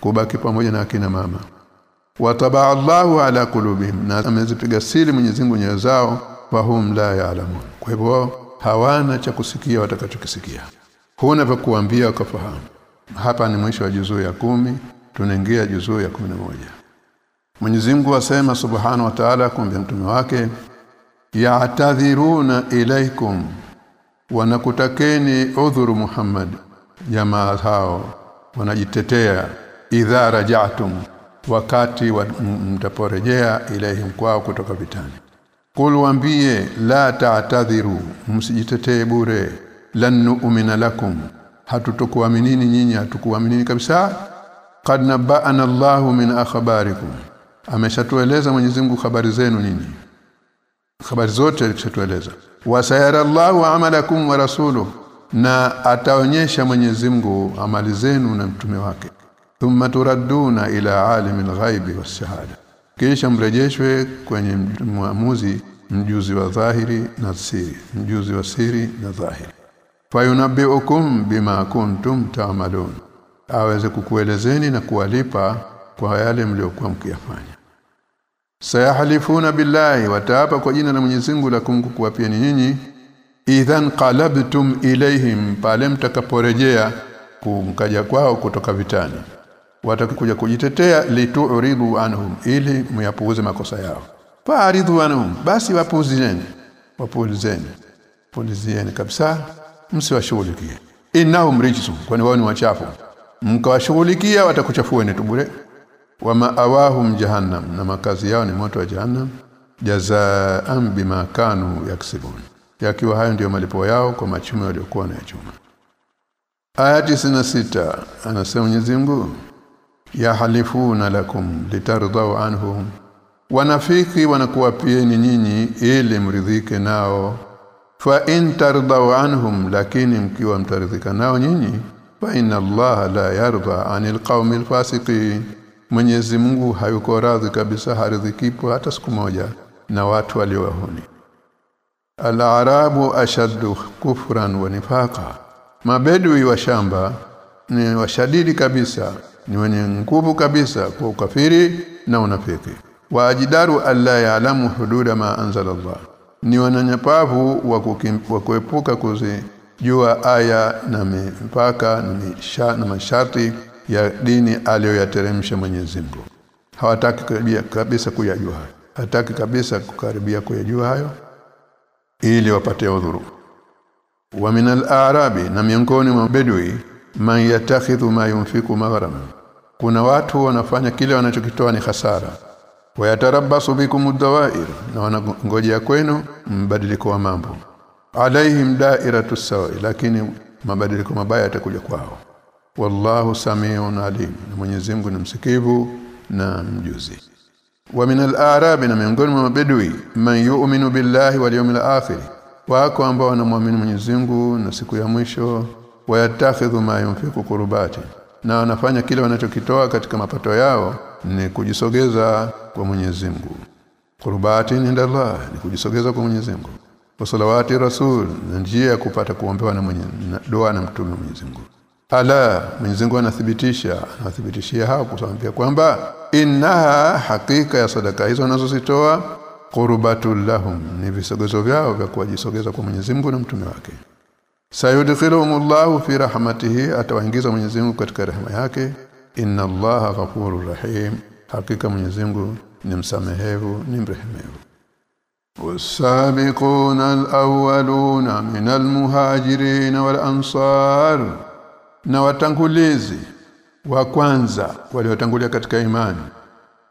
kubaki pamoja na akina mama wataba Allahu ala kulubihim na amezipiga siri Mwenyezi Mungu nyoyo zao hum la ya'lamun. Kwa hivyo hawana cha kusikia watakachokisikia. Huna vya kuambia wakafahamu. Hapa ni mwisho wa juzuu ya kumi tunaingia juzuu ya kumi na moja. Mwenyezi Mungu asema subhanahu wa ta'ala kumbe mtume wake ya'tadhiruna ilaikum wanakutakeni udhuru Muhammad. Jamaa hao wanajitetea idha rajatum wakati mtaporejea ilaihim kwao kutoka vitani. Kul wambie la ta'tadhiru msijitetee bure. Lan nu'mina lakum hatutokuaminini nyinyi hatukuaminini kabisa. Qad naba'ana Allahu min akhbarikum. Ameshatueleza Mwenyezi Mungu habari zenu nyinyi. Habari zote alishatueleza. Wasayara Allahu amalakum wa rasuluhu na ataonyesha Mwenyezi Mungu amali zenu na mtume wake thumma turadduna ila alimi alghaibi was-shahada kisha mrejeshwe kwenye muamuzi mjuzi wa dhahiri na siri mjuzi wa siri na dhahiri. Fayunabbiukum bima kuntum ta'malun. Aweze kukuelezeni na kuwalipa kwa yale mliokuwa mkiyafanya. Sayahlifuna billahi wataapa kwa jina la Mwenyezi Mungu la kumkuapia nyinyi. Idhan qalabtum ilayhim pale mtakaporejea kumkaja kwao kutoka vitani watakuja kujitetea lituridhu anhum ili muyapuuze makosa yao. Faaridhu anhum basi wapuuzeni wapuuzeni puuzieni kabisa msiwashughulikie. Innahum rijsun kwani wao ni wachafu. Mkawashughulikia watakuchafueni tu bure. Wa maawahum jahannam na makazi yao ni moto wa jahannam. Jazaa'an bima kanu yaksibun. Yakiwa hayo ndiyo malipo yao kwa machumo waliokuwa na chuma aya 96 anasema Mwenyezi Mungu ya halifuna lakum litardau anhum. Wanafiki wanakuwapieni nyinyi ili mridhike nao. Fa in tardau anhum lakini mkiwa mtaridhika nao nyinyi fa inna allaha la yarda anil qaumil fasiqin. Mwenyezi Mungu hayuko radhi kabisa haridhikipo hata siku moja na watu waliowahuni. Al-Arabu ashaddu kufran wa nifaqa. Mabedui wa shamba ni washadidi kabisa ni wenye nguvu kabisa kwa ukafiri na unafiki. Waajidaru alla ya'lamu hududa ma anzala Allah. Ni wananyapavu wa kuepuka kuzijua aya na mipaka na, na masharti ya dini aliyoyateremsha Mwenyezi Mungu. Hawataki kabisa kuyajua hayo. Hataki kabisa kukaribia kuyajua hayo ili wapate udhuru. Wa min al-a'rabi na miongoni mwa bedui man yatakhidhu ma yunfiku maghrama. Kuna watu wanafanya kile wanachokitoa ni hasara wayatarabasu bikum ad-dawa'ir. Na wanangojea kwenu mbadiliko wa mambo. Alaihim da'iratu sawi lakini mabadiliko mabaya yatakuja kwao. Wallahu samiun alim. Na Mwenyezi Mungu ni msikivu na mjuzi. Wa min al-a'rab na miongoni mwa mabedui. Man yu'minu billahi wal yawmil akhir. Wako ambao wanamwamini Mwenyezi Mungu na siku ya mwisho wayatakhidhu ma yunfiqu qurbati na wanafanya kile wanachokitoa katika mapato yao ni kujisogeza kwa Mwenyezi Mungu. Qurbati inda Allah ni kujisogeza kwa Mwenyezi Mungu. Wasalawati rasul na njia ya kupata kuombewa na mwenye na dua na mtume Mwenyezi Mungu. Ala Mwenyezi Mungu anathibitisha anathibitishia hao kutuambia kwamba innaha hakika ya sadaka hizo wanazozitoa qurbatul lahum ni visogezo vyao vya kuwajisogeza kwa Mwenyezi Mungu na mtume wake sayudkhiluhumullahu fi rahmatihi atawaingiza Mwenyezi Mungu katika rehema yake inna Allaha ghafurur rahim hakika Mwenyezi Mungu ni msamehevu ni mrehemevu والسابقون الأولون من المهاجرين والأنصار na watangulizi wa kwanza waliotangulia katika imani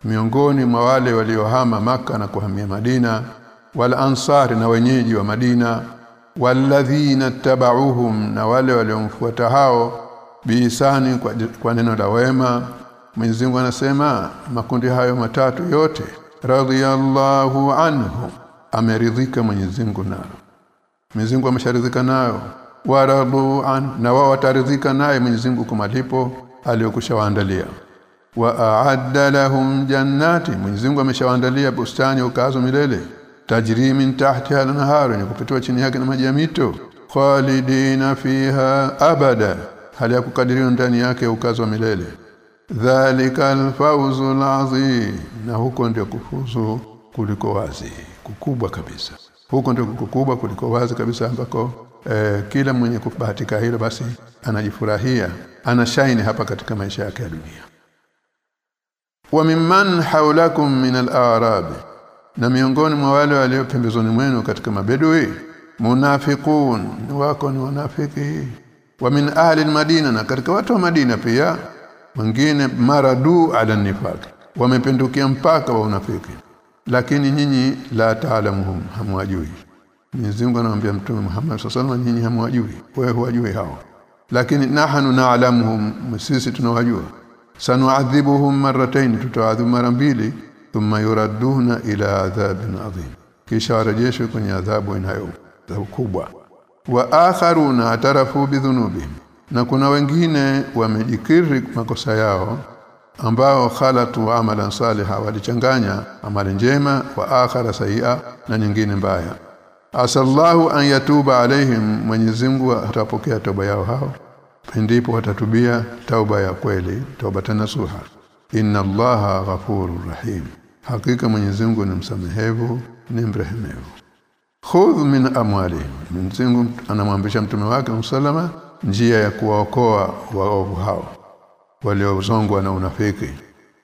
miongoni mwa wale waliohama maka na kuhamia Madina wala ansari na wenyeji wa Madina walladhina tabauhum na wale waliomfuata hao biisani kwa, kwa neno la wema. Mwenyezi Mungu anasema makundi hayo matatu yote radhiyallahu anhu ameridhika Mwenyezi Mungu nao. Mwenyezi Mungu amesharidhika nayo waradu an na wao wataridhika naye Mwenyezi Mungu kwa malipo aliyokushawaandalia. Wa a'adda lahum jannati Mwenyezi Mungu ameshawaandalia bustani ukazo milele tajri min tahtiha al-anhar ni kupitiwa chini yake na maji ya mito. Khalidina fiha abada hali ya kukadiriwa ndani yake ukazo wa milele. Dhalika al-fawzu na huko ndio kufuzu kuliko wazi kukubwa kabisa. Huko ndio kukubwa kuliko wazi kabisa ambako eh, kila mwenye kubahatika hilo basi anajifurahia anashaini hapa katika maisha yake ya dunia. Wa mimman haulakum min al-a'rab na miongoni mwa wale walio pembezoni mwenu katika mabedui munafiqun wako ni wanafiki. Wa min ahli al-madina na katika watu wa Madina pia wengine maradu ala nifaq wamependukia mpaka wa unafiki. Lakini nyinyi la taalamuhum hamwajui. Mwenyezi Mungu anamwambia Mtume Muhammad sallallahu nyinyi hamwajui. Wewe huwajui hao. Lakini nahnu naalamuhum sisi tunawajua. Sanuadhibuhum marratayn tutawadhibu mara mbili thumma yuraduna ila adhabin adhim kisha warejeshwe kwenye adhabu inayo kubwa wa akharuna atarafu bidhunubihim na kuna wengine wamejikiri makosa yao ambao khalatu amalan saliha walichanganya amali njema wa akhara sayia na nyingine mbaya. Asallahu an yatuba alaihim Mwenyezi Mungu atapokea toba yao hao. Ndipo watatubia tauba ya kweli tauba tanasuha inna allaha ghafurur rahim hakika Mwenyezi Mungu ni msamehevu ni mrehemevu. Khudh min amwali. Mwenyezi Mungu anamwambisha mtume wake msalama njia ya kuwaokoa waovu hao waliozongwa na unafiki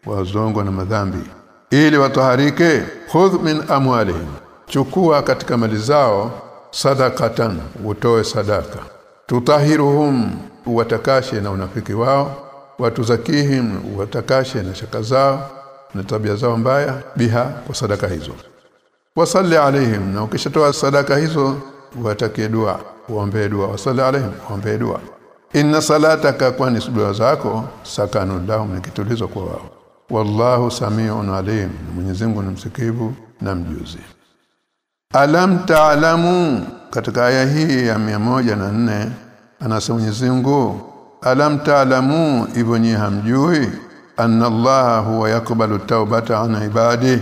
wazongwa na madhambi ili wataharike. Khudh min amwalihim chukua katika mali zao sadakatan utoe sadaka. Tutahiruhum watakashe na unafiki wao. Watuzakihim watakashe na shaka zao na tabia zao mbaya biha kwa sadaka hizo. Wasalli alaihim na ukishatoa sadaka hizo watakie dua uombe dua. Wasalli alaihim uombe dua. Inna salataka kwani dua zako sakanu lahum ni kitulizo kwa wao. Wallahu samiun alim Mwenyezi Mungu ni msikivu na mjuzi. Alam ta'lamu katika aya hii ya na nne anasema Mwenyezi Mungu alam ta'lamu hivyo hamjui anna Allah huwa yakbalu taubata an ibadi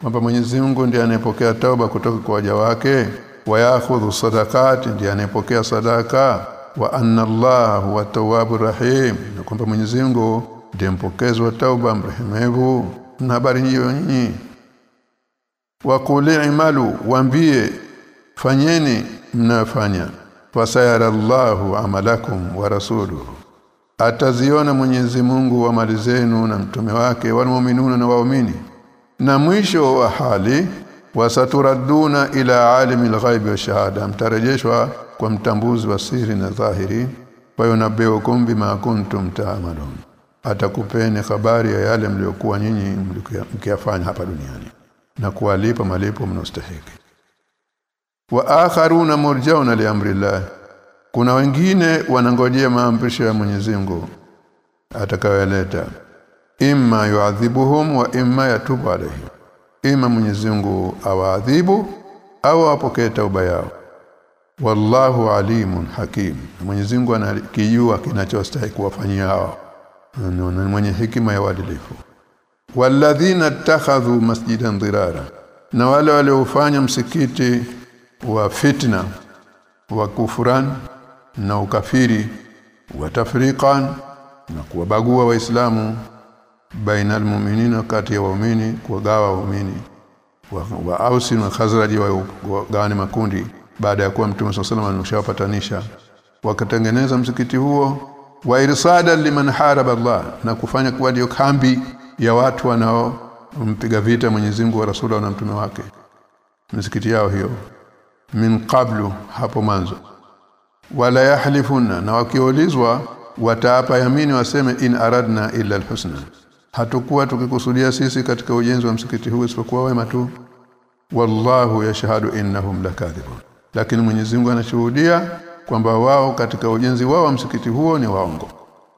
kwamba Mwenyezi Mungu ndiye anayepokea tauba kutoka kwa waja wake. Wa yakhudhu sadaqati ndiye anayepokea sadaka wa anna Allah huwa tawwabur rahim na kwamba Mwenyezi Mungu ndiye mpokezi wa tauba mrehemevu na habari hiyo nyinyi wa quli imalu waambie fanyeni mnafanya fasayara Allahu amalakum wa rasuluhu ataziona Mwenyezi Mungu wa mali zenu na mtume wake walmu'minuna na waumini. Na mwisho wa hali wasaturaduna ila alimi alghaibi wa shahada mtarejeshwa kwa mtambuzi wa siri na dhahiri. Wa yunabbiukum bima kuntum ta'malun. Atakupeni habari ya yale mliokuwa nyinyi mkiyafanya hapa duniani na kuwalipa malipo mnostahiki wa akharuna murjauna li amrillah kuna wengine wanangojea maamrisho ya Mwenyezi Mungu atakayoleta. Imma yuadhibuhum wa imma yatubu alayhi. Imma Mwenyezi Mungu awaadhibu au apokee tauba yao. Wallahu alimun hakim. Mwenyezi Mungu anakijua kinachostahili kuwafanyia hao. Ni mwenye hikima ya wadilifu walladhina takhadhu masjidan dirara na wale waliofanya msikiti wa fitna wa kufran na ukafiri wa tafriqan na kuwabagua waislamu baina almu'minina kati ya waumini kuwagawa waumini wa, wa ausi na khazraji wa gawane makundi baada ya kuwa mtume swalla alayhi wasallam wakatengeneza msikiti huo wa irsada liman haraba Allah na kufanya kuwa ndio kambi ya watu wanao mpiga vita Mwenyezi Mungu wa Rasula na mtume wake. Misikiti yao hiyo min qablu hapo mwanzo wala yahlifuna na wakiulizwa wataapa yamini waseme in aradna illa alhusna. Hatukuwa tukikusudia sisi katika ujenzi wa msikiti huu isipokuwa wema tu. Wallahu yashhadu innahum lakadhibun. Lakini Mwenyezi Mungu anashuhudia kwamba wao katika ujenzi wao wa msikiti huo ni waongo.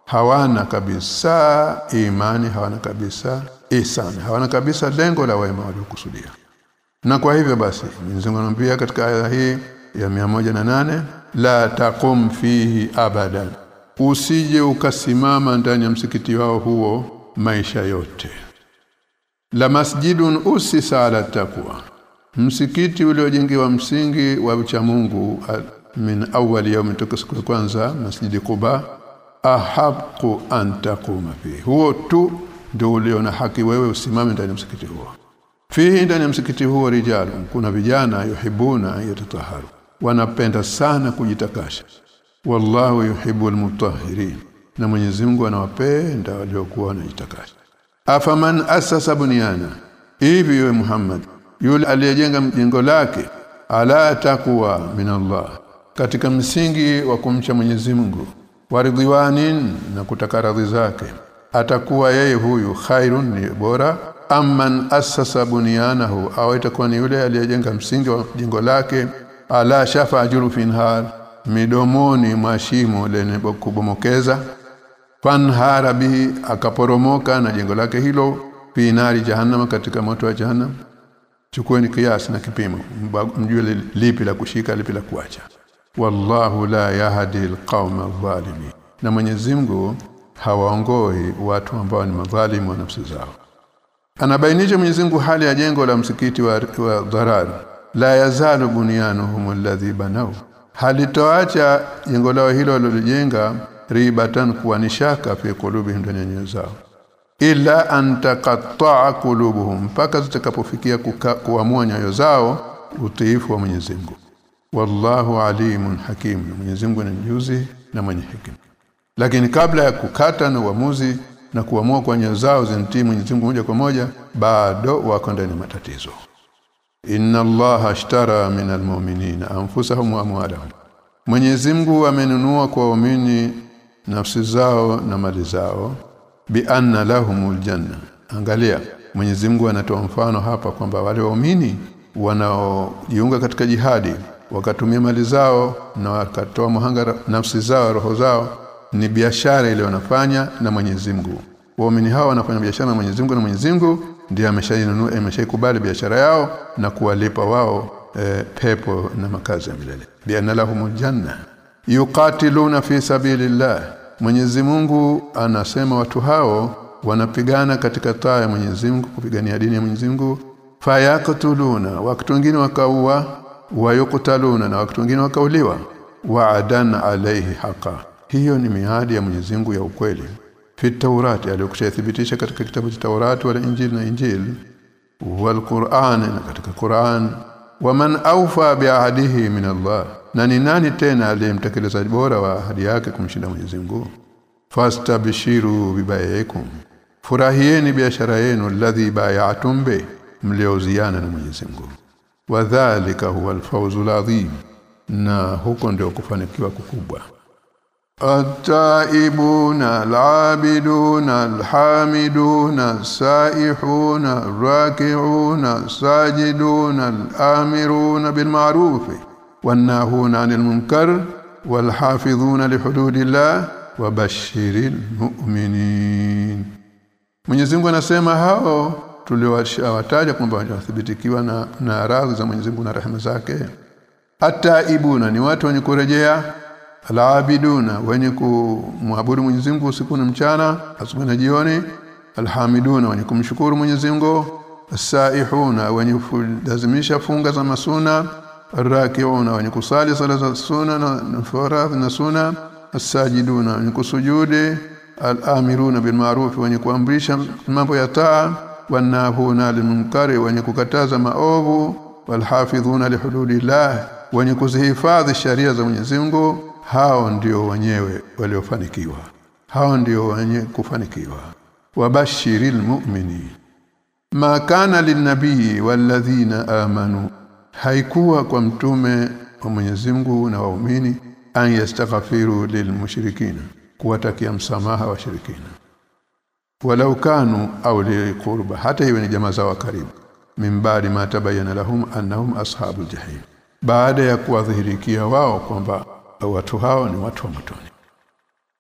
Hawana kabisa imani hawana kabisa ihsan hawana kabisa lengo la wema waliokusudia. Na kwa hivyo basi Mwenyezi Mungu katika aya hii ya nane la taqum fihi abadan. Usije ukasimama ndani ya msikiti wao huo maisha yote. La masjidun usisa ala taqwa. Msikiti uliojengewa msingi wa ucha Mungu min awwal yawm ya kwanza masjidi kuba ahaqu an taquma fi huo tu ndio ulio na haki wewe usimame ndani ya msikiti huo. Fihi ndani ya msikiti huo rijalun kuna vijana yuhibuna yatataharu wanapenda sana kujitakasha wallahu yuhibbul mutahhirin na Mwenyezi Mungu anawapenda waliokuwa wanajitakasha afaman asasa bunyana. Hivi wewe Muhammad yule aliyejenga mjengo lake ala takwa min Allah. Katika msingi wa kumcha Mwenyezi Mungu waridhiwanin na kutaka radhi zake atakuwa yeye huyu khairun ni bora. Amman asasa bunyanahu au itakuwa ni yule aliyejenga msingi wa jengo lake ala shafa jurufin har midomoni mashimo lenye kubomokeza. Fanhara bihi akaporomoka na jengo lake hilo fi nari katika moto wa jahannam. Chukueni kiasi na kipimo mjue lipi la kushika lipi la kuacha. Wallahu la yahdi alqauma adh-dhalimin na Mwenyezi Mungu hawaongoi watu ambao ni madhalimu wa nafsi zao. Anabainisha Mwenyezi Mungu hali ya jengo la msikiti wa, wa dharar la yazalu bunyanuhum alladhi banaw. Halitoacha jengo lao hilo walilojenga ribatan kuwa ni shaka fi qulubihim ndani nyoyo zao. Illa an taqatta'a qulubuhum mpaka zitakapofikia kuamua nyoyo zao utiifu wa Mwenyezi Mungu. Wallahu alimun hakim Mwenyezi Mungu ni mjuzi na mwenye hekima. Lakini kabla ya kukata na uamuzi na kuamua kwa nyoyo zao zintii Mwenyezi Mungu moja kwa moja bado wako ndani matatizo inna allaha ashtara minal mu'minina anfusahum wa amwalahum. Mwenyezi Mungu amenunua kwa waumini nafsi zao na mali zao bi anna lahumul janna. Angalia Mwenyezi Mungu anatoa mfano hapa kwamba wale waumini wanaojiunga katika jihadi wakatumia mali zao na wakatoa muhanga nafsi zao roho zao ni biashara ile wanafanya na Mwenyezi Mungu. Waumini hao wanafanya biashara na Mwenyezi Mungu na Mwenyezi Mungu ndiye ameshainunua ameshaikubali biashara yao na kuwalipa wao e, pepo na makazi ya milele. Bi lahumul janna yuqatiluna fi sabilillah. Mwenyezi Mungu anasema watu hao wanapigana katika taa ya Mwenyezi Mungu kupigania dini ya Mwenyezi Mungu. Fayaqtuluna wakati wengine wakaua wayuqtaluna na wakati wengine wakauliwa. Wa'adan alaihi haqa. Hiyo ni miadi ya Mwenyezi Mungu ya ukweli fi Taurati aliyokushathibitisha katika kitabu cha Taurati wala Injili na Injili wal Qur'an na katika Qur'an waman awfa biahadihi min Allah na ni nani tena aliyemtekeleza bora wa ahadi yake kumshinda Mwenyezi Mungu fastabshiru bibayikum furahiyeni biashara yenu alladhi bay'atum bi mlioziana na Mwenyezi Mungu wadhālika huwa alfawzul adhim na huko ndio kufanikiwa kukubwa التائبون العابدون الحامدون السائحون الراكعون الساجدون الآمرون بالمعروف والناهون عن المنكر والحافظون لحدود الله وبشر المؤمنين Mwenyezi Mungu anasema hao tuliowataja kwamba wanathibitikiwa na na radhi za Mwenyezi Mungu na rehema zake ataibuna ni watu wenye kurejea alabiduna wenye kumwabudu Mwenyezi Mungu usiku na mchana asubuhi na jioni. Alhamiduna wenye kumshukuru Mwenyezi Mungu. Asaihuna wenye kulazimisha funga za masuna. Arrakiuna wenye kusali sala za sunna na faradhi na sunna. Asajiduna wenye kusujudi. Alamiruna bil ma'ruf wenye kuamrisha mambo ya taa. Wanahuna lilmunkari wenye kukataza maovu. Walhafidhuna lihududillah wenye kuzihifadhi sharia za Mwenyezi Mungu hao ndio wenyewe waliofanikiwa. Hao ndio wenye kufanikiwa. Wabashiril mu'mini ma kana linnabii walladhina amanu. Haikuwa kwa mtume wa Mwenyezi Mungu na waumini an yastaghfiru lilmushrikina kuwatakia msamaha washirikina. Walau kanu au liqurba hata iwe ni jamaa zao karibu. Mimbadi ma tabayyana lahum annahum ashabul jahim. Baada ya kuwadhihirikia wao kwamba watu hao ni watu wa motoni.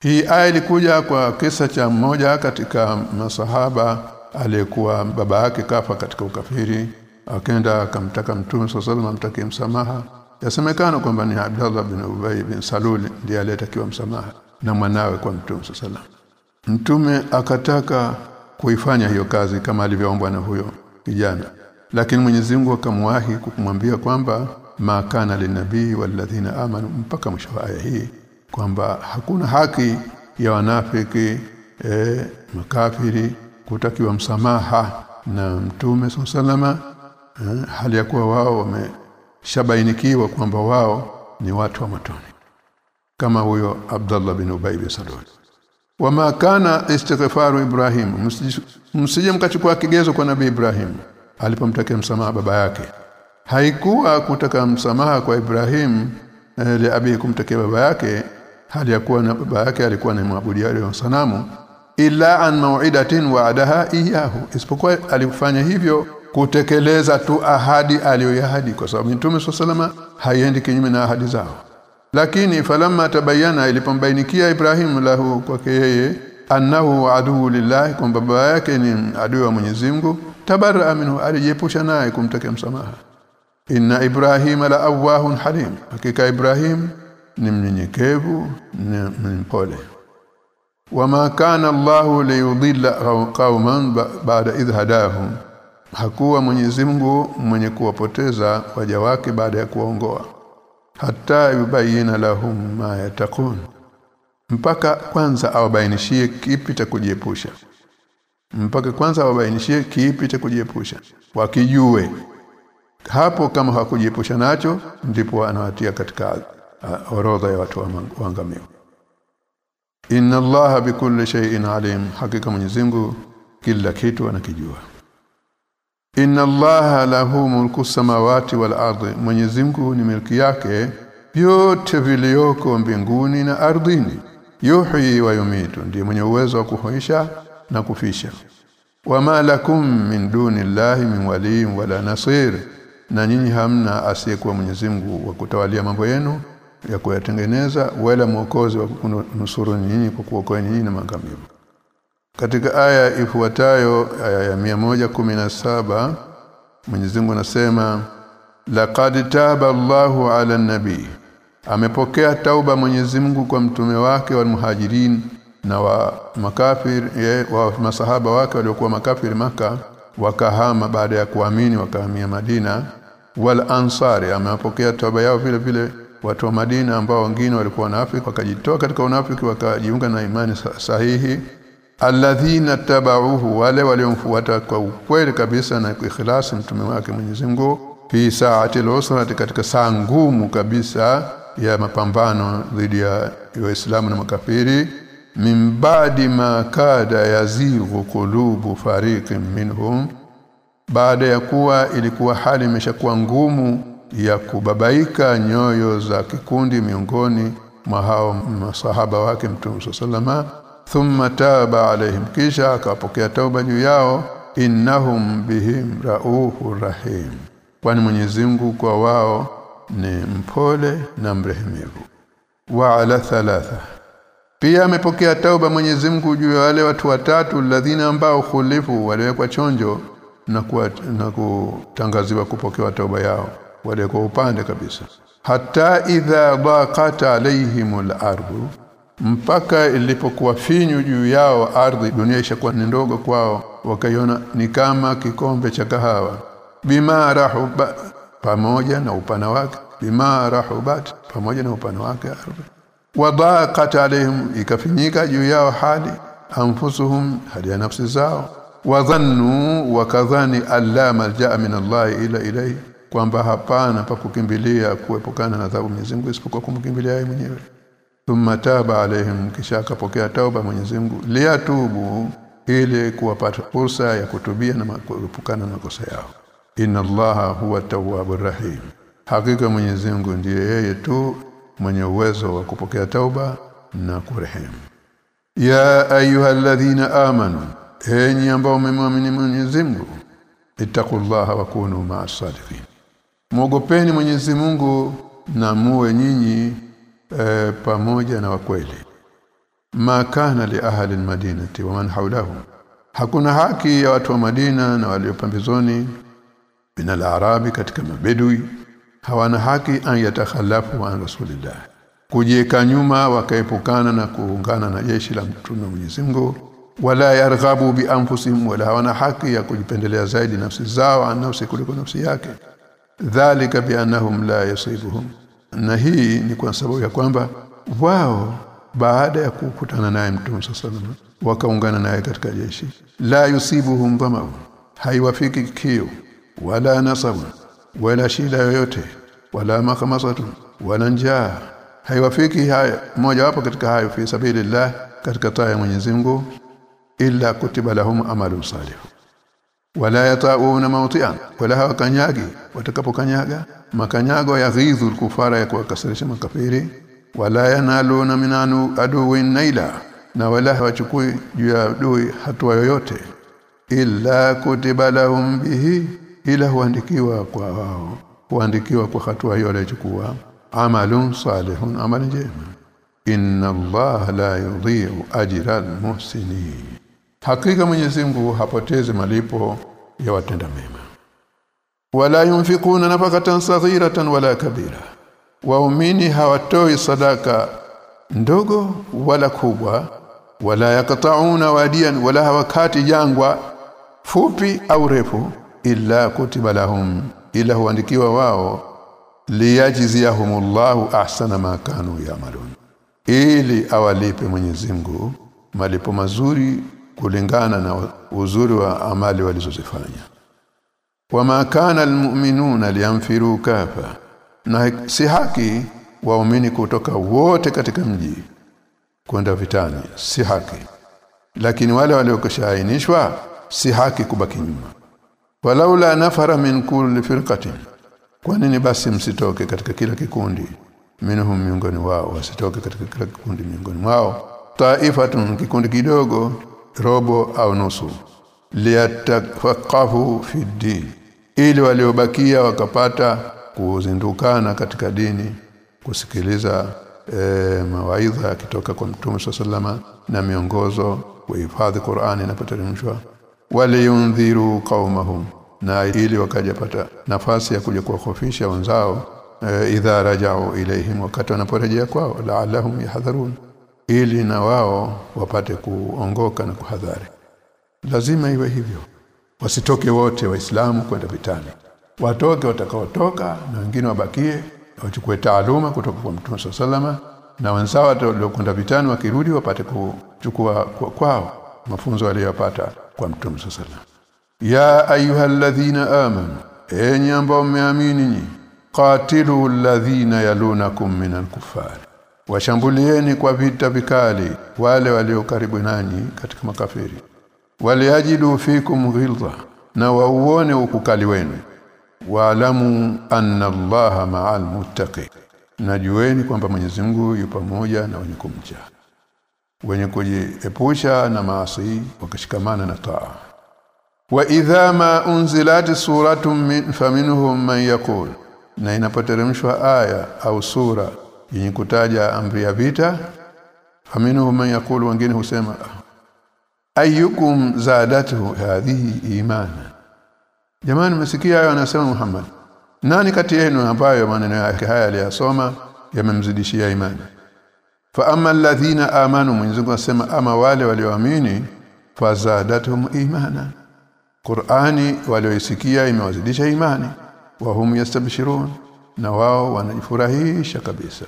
Hii aya ilikuja kwa kisa cha mmoja katika masahaba aliyekuwa baba yake kafa katika ukafiri akaenda akamtaka mtume sallallahu amtakie msamaha. Yasemekana kwamba ni Abdullah bin Ubay bin Salul ndiye aliyetakiwa msamaha na mwanawe kwa mtume sallallahu mtume akataka kuifanya hiyo kazi kama alivyoombwa na huyo kijana. Lakini Mwenyezi Mungu akamwahi kumwambia kwamba makana linabii walladhina amanu mpaka mwisho wa aya hii kwamba hakuna haki ya wanafiki e, makafiri kutakiwa msamaha na mtume salama e, hali ya kuwa wao wameshabainikiwa kwamba wao ni watu wa matoni kama huyo Abdullah bin Ubay bin Salul. Wama kana istighfaru Ibrahim msije mkachukua kigezo kwa nabii Ibrahim alipomtakia msamaha baba yake haikuwa kutaka msamaha kwa Ibrahim ili abi kumtakia baba yake hali ya kuwa na baba yake alikuwa ni mwabudi wa sanamu ila an mau'idatin wa'adaha iyahu isipokuwa alifanya hivyo kutekeleza tu ahadi aliyoyahadi kwa sababu Mtume sallallahu haiendi kinyume na ahadi zao. Lakini falamma tabayana ilipombainikia Ibrahim lahu kwake yeye annahu aduu lillahi kwamba baba yake ni adui wa Mwenyezi Mungu tabarra minhu alijiepusha naye kumtakia msamaha inna ibrahima la awwahun halim. Hakika ibrahim ni mnyenyekevu ni mpole. Wama kana Allah liyudilla qauman ba'da idh hadahum. Hakuwa Mwenyezi Mungu mwenye kuwapoteza waja wake baada ya kuongoa hata yubayina lahum ma yatakun mpaka kwanza awabainishie kipi cha kujiepusha. Mpaka kwanza awabainishie kipi cha kujiepusha. Wakijue hapo kama hakujiepusha nacho ndipo anawatia katika uh, orodha ya watu waangamivu inna allaha bikulli shay'in alim. Hakika Mwenyezi Mungu kila kitu anakijua. Inna allaha lahu mulku samawati wal ardi. Mwenyezi Mungu ni milki yake vyote vilioko mbinguni na ardhini. Yuhyi wa yumitu ndiye mwenye uwezo wa kuhuisha na kufisha. Wama lakum min duni llahi min waliyin wala nasir na nyinyi hamna asiyekuwa Mwenyezi Mungu wa kutawalia mambo yenu ya kuyatengeneza wala mwokozi wa kunusuru nyinyi kwa kuokoa nyinyi na mangamivu katika aya ifuatayo aya ya 117 Mwenyezi Mungu anasema laqad taba Allahu ala nabi. Amepokea tauba Mwenyezi Mungu kwa mtume wake wa muhajirin na wa makafir ye, wa masahaba wake waliokuwa makafiri maka wakahama baada ya kuamini wakahamia Madina wal ansari. Amepokea toba yao vile vile watu wa Madina ambao wengine walikuwa wanafiki wakajitoa katika unafiki wakajiunga na imani sahihi. Alladhina tabauhu wale waliomfuata kwa ukweli kabisa na kwa ikhlasi mtume wake Mwenyezi Mungu fi saati al katika saa ngumu kabisa ya mapambano dhidi ya Waislamu na makafiri. Mimbadi makada ma kada yazighu kulubu fariqin minhum baada ya kuwa ilikuwa hali imeshakuwa ngumu ya kubabaika nyoyo za kikundi miongoni mwa hao masahaba wake Mtume sallama thumma taba alaihim kisha akapokea tauba juu yao. Innahum bihim rauhu rahim kwani Mwenyezi Mungu kwa wao ni mpole na mrehemevu wa ala thalatha pia amepokea tauba Mwenyezi Mungu juu ya wale watu watatu alladhina ambao khulifu waliwekwa chonjo na kuwa, na kutangaziwa kupokewa tauba yao. Wale kwa upande kabisa. Hata idha daqat alaihimul ardu mpaka ilipokuwa finyu juu yao ardhi dunia ishakuwa ni ndogo kwao wakaiona ni kama kikombe cha kahawa. Bima rahuba pamoja na upana wake. Bima rahubat pamoja na upana wake ardhi. Wadaqat alaihim ikafinyika juu yao hali anfusuhum hali ya nafsi zao wadhannu wakadhani alla malja'a min Allah ila ilayhi kwamba hapana pa kukimbilia kuepukana na adhabu Mwenyezi Mungu isipokuwa kumkimbilia yeye mwenyewe. Thumma taba alaihim kisha akapokea tauba Mwenyezi Mungu liatubu ili kuwapata fursa ya kutubia na kuepukana na makosa yao. Inna allaha huwa tawwabur rahim. Hakika Mwenyezi Mungu ndiye yeye tu mwenye uwezo wa kupokea tauba na kurehemu. Ya ayuha alladhina amanu enyi ambao mmemwamini Mwenyezi Mungu ittaqullaha wa kunu ma'as sadiqin. Muogopeni Mwenyezi Mungu na muwe nyinyi e, pamoja na wakweli makana li ahli almadinati wa man hawlahum hakuna haki ya watu wa Madina na walio pambizoni. Min arabi katika mabedui hawana haki an yatakhalafu an rasulillah. Kujeka nyuma wakaepukana na kuungana na jeshi la mtume Mwenyezi Mungu wala yarghabu bi anfusihim wala hawana haki ya kujipendelea zaidi nafsi zao an nafsi kuliko nafsi yake. Dhalika bi annahum la yasibuhum. Na hii ni kwa sababu ya kwamba wao baada ya kukutana naye mtume sallallahu wakaungana naye katika jeshi. La yusibuhum dhama haiwafiki kiu wala nasabu wala shida yoyote wala makamasatu wala njaa. Haiwafiki haya mmoja wapo katika hayo fi sabilillah katika taa ya Mwenyezi Mungu illa kutiba lahum amalun salih. Wala yatauna mawti'an wala hawakanyagi. Watakapokanyaga makanyago ya ghidhu kufara ya kuwakasirisha makafiri. Wala yanaluna minanu aduwin naila na wala hawachukui juu ya adui hatua yoyote. Illa kutiba lahum bihi ila huandikiwa kwa wao. Huandikiwa kwa hatua hiyo aliyochukua amalun salihun amal jema inna allaha la yudhi'u ajra al-muhsinin hakika Mwenyezi Mungu hapotezi malipo ya watenda mema. Wala yunfikuna nafakatan saghiratan wala kabira. Waumini hawatoi sadaka ndogo wala kubwa wala yakatauna wadian wala hawakati jangwa fupi au refu illa kutiba lahum ila huandikiwa wao liyajziyahumullahu ahsana ma kanu yamalun. Ili awalipe Mwenyezi Mungu malipo mazuri kulingana na uzuri wa amali walizozifanya. Wama kana almu'minuna liyanfiru kafa na si haki waumini kutoka wote katika mji kwenda vitani si haki. Lakini wale waliokashaainishwa si haki kubaki nyuma. Walaula nafara min kulli firqatin kwa nini basi msitoke katika kila kikundi? Minhum miongoni wao wasitoke katika kila kikundi miongoni mwao. Taifatun kikundi kidogo robo au nusu. Liyatafaqahu fi din ili waliobakia wakapata kuzindukana katika dini kusikiliza e, mawaidha yakitoka kwa Mtume sallama na miongozo kuhifadhi Qur'ani inapoteremshwa. Waliyundhiru qaumahum na ili wakajapata nafasi ya kuja kuwakofisha wenzao e, idha rajao ilaihim wakati wanaporejea kwao la'allahum yahdharun ili na wao wapate kuongoka na kuhadhari. Lazima iwe hivyo. Wasitoke wote waislamu kwenda vitani. Watoke watakaotoka na wengine wabakie wachukue taaluma kutoka kwa Mtume sallama na wenzao waliokwenda vitani wakirudi wapate kuchukua kwao mafunzo waliyopata kwa Mtume sallama ya ayyuhalladhina amanu enyi ambao mmeamini qatilu alladhina yalunakum minal kuffar washambulieni kwa vita vikali wale walio karibu nanyi katika makafiri. Waliajidu fikum ghilza na wauone ukukali wenu. Waalamu anna allaha ma'al muttaqi najueni kwamba Mwenyezi Mungu yupo pamoja na wenye kumcha. Wenye kujiepusha na maasi wakashikamana na taa. Wa idha ma unzilat suratun min faminhum man yaqul na inapoteremshwa aya au sura yenye kutaja amri ya vita. Faminhum man yakulu wengine husema ayyukum zadatu hadhihi imana jamani msikia hayo anasema Muhammad? Nani kati yenu ambayo maneno yake haya aliyasoma yamemzidishia imani? Fa amma alladhina amanu Mwenyezi anasema ama wale walioamini fazadatum imana. Qur'ani walioisikia imewazidisha imani. Wa hum yastabshirun na wao wanajifurahisha kabisa.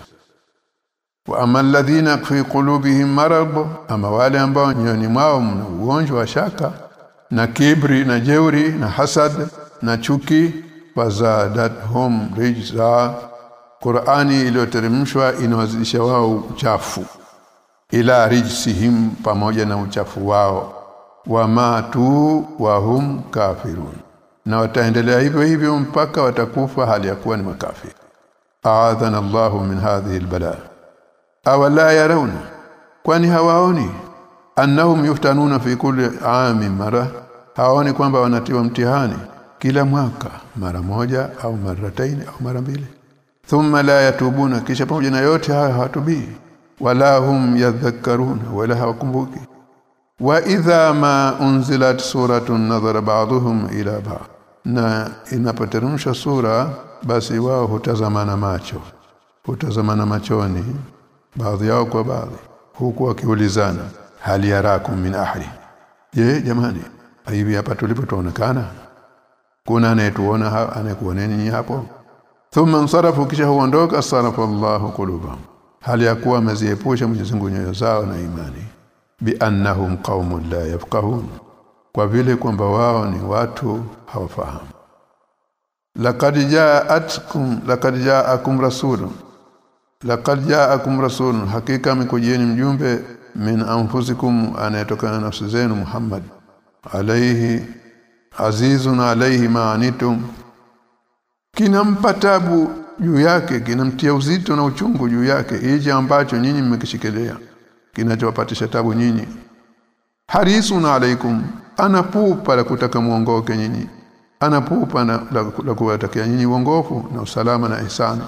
Wa amma alladhina fi qulubihim marad ama wale ambao nyoni mwao mna ugonjwa wa shaka na kibri na jeuri na hasad na chuki fazadathum rijza. Qur'ani iliyoteremshwa inawazidisha wao uchafu ila rijsihim pamoja na uchafu wao. Wamatu wa hum kafirun na wataendelea hivyo hivyo mpaka watakufa hali ya kuwa ni makafiri. Aadhana Allahu min hadhihi albala awala yarawna? Kwani hawaoni? Annahum yuftanuna fi kulli aami mara. Hawaoni kwamba wanatiwa mtihani kila mwaka mara moja au marataini au mara mbili. Thumma la yatubuna kisha pamoja na yote haya hawatubii. Wala hum yadhakkaruna wala hawakumbuki. Wa idha ma unzilat suratun nadhara ba'dhum ila ba'd na inapoteremsha sura basi wao hutazamana macho. Hutazamana machoni baadhi yao kwa baadhi huku wakiulizana hali yarakum min ahli? Je jamani hivi hapa tulipotuonekana? Kuna anayetuona anayekuoneni hapo? Thumma nsarafu kisha huondoka sarafu Allahu qulubahum. Hali ya kuwa ameziepusha Mwenyezi Mungu nyoyo zao na imani? Bi annahum qaumun la yafqahun kwa vile kwamba wao ni watu hawafahamu. Laqad ja'atkum laqad ja'akum rasulun. Laqad ja'akum rasulun hakika amekujieni mjumbe min anfusikum anayetokana na nafsi zenu Muhammad. Alayhi azizun alayhi ma'anitum kinampa tabu juu yake kinamtia uzito na uchungu juu yake hichi ambacho nyinyi mmekishikelea kinachowapatisha tabu nyinyi. Harisun alaikum anapupa la kutaka muongoke nyinyi. Anapupa na la, la kuwatakia nyinyi uongofu na usalama na ihsani.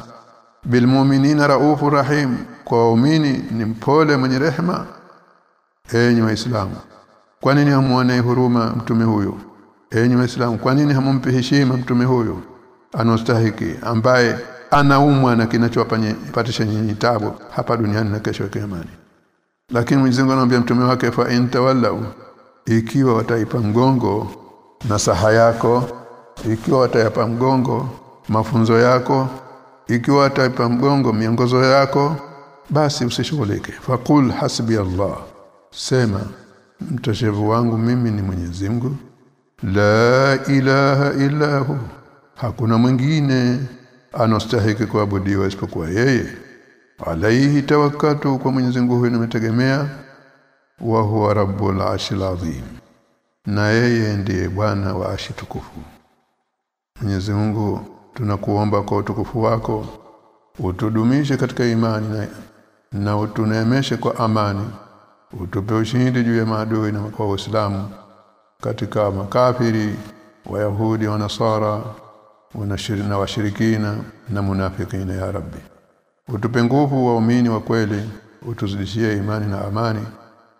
Bilmu'minina raufur rahim. Kwa waumini ni mpole mwenye rehema. Enyi waislamu kwa nini hamuonei huruma mtume huyo enyi waislamu kwa nini hamumpi heshima mtume huyo anostahiki ambaye anaumwa na kinachowapatisha nyinyi tabu hapa duniani na kesho kiamani. Lakini Mwenyezi Mungu anamwambia mtume wake fa intawallau ikiwa wataipa mgongo nasaha yako ikiwa wataipa mgongo mafunzo yako ikiwa wataipa mgongo miongozo yako basi usishughulike. Faqul hasbi Allah. Sema mtoshevu wangu mimi ni Mwenyezi Mungu. La ilaha illa hu. Hakuna mwingine anostahiki kuabudiwa isipokuwa yeye. Alaihi tawakkatu kwa Mwenyezi Mungu huyo nimetegemea wa huwa rabbul arshil azim. Na yeye ndiye bwana wa ashi tukufu. Mwenyezi Mungu tunakuomba kwa utukufu wako utudumishe katika imani na, na utuneemeshe kwa amani utupe ushindi juu ya maadui na kwa Uislamu katika makafiri wayahudi wa nasara na washirikina na munafikina ya rabbi. Utupe nguvu waumini wa kweli utuzidishie imani na amani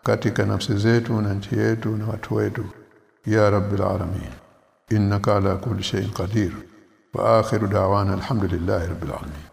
katika nafsi zetu na nchi yetu na watu wetu ya rabbil alamin innaka ala kulli shay'in qadir wa akhiru da'wana alhamdulillahi rabbil alamin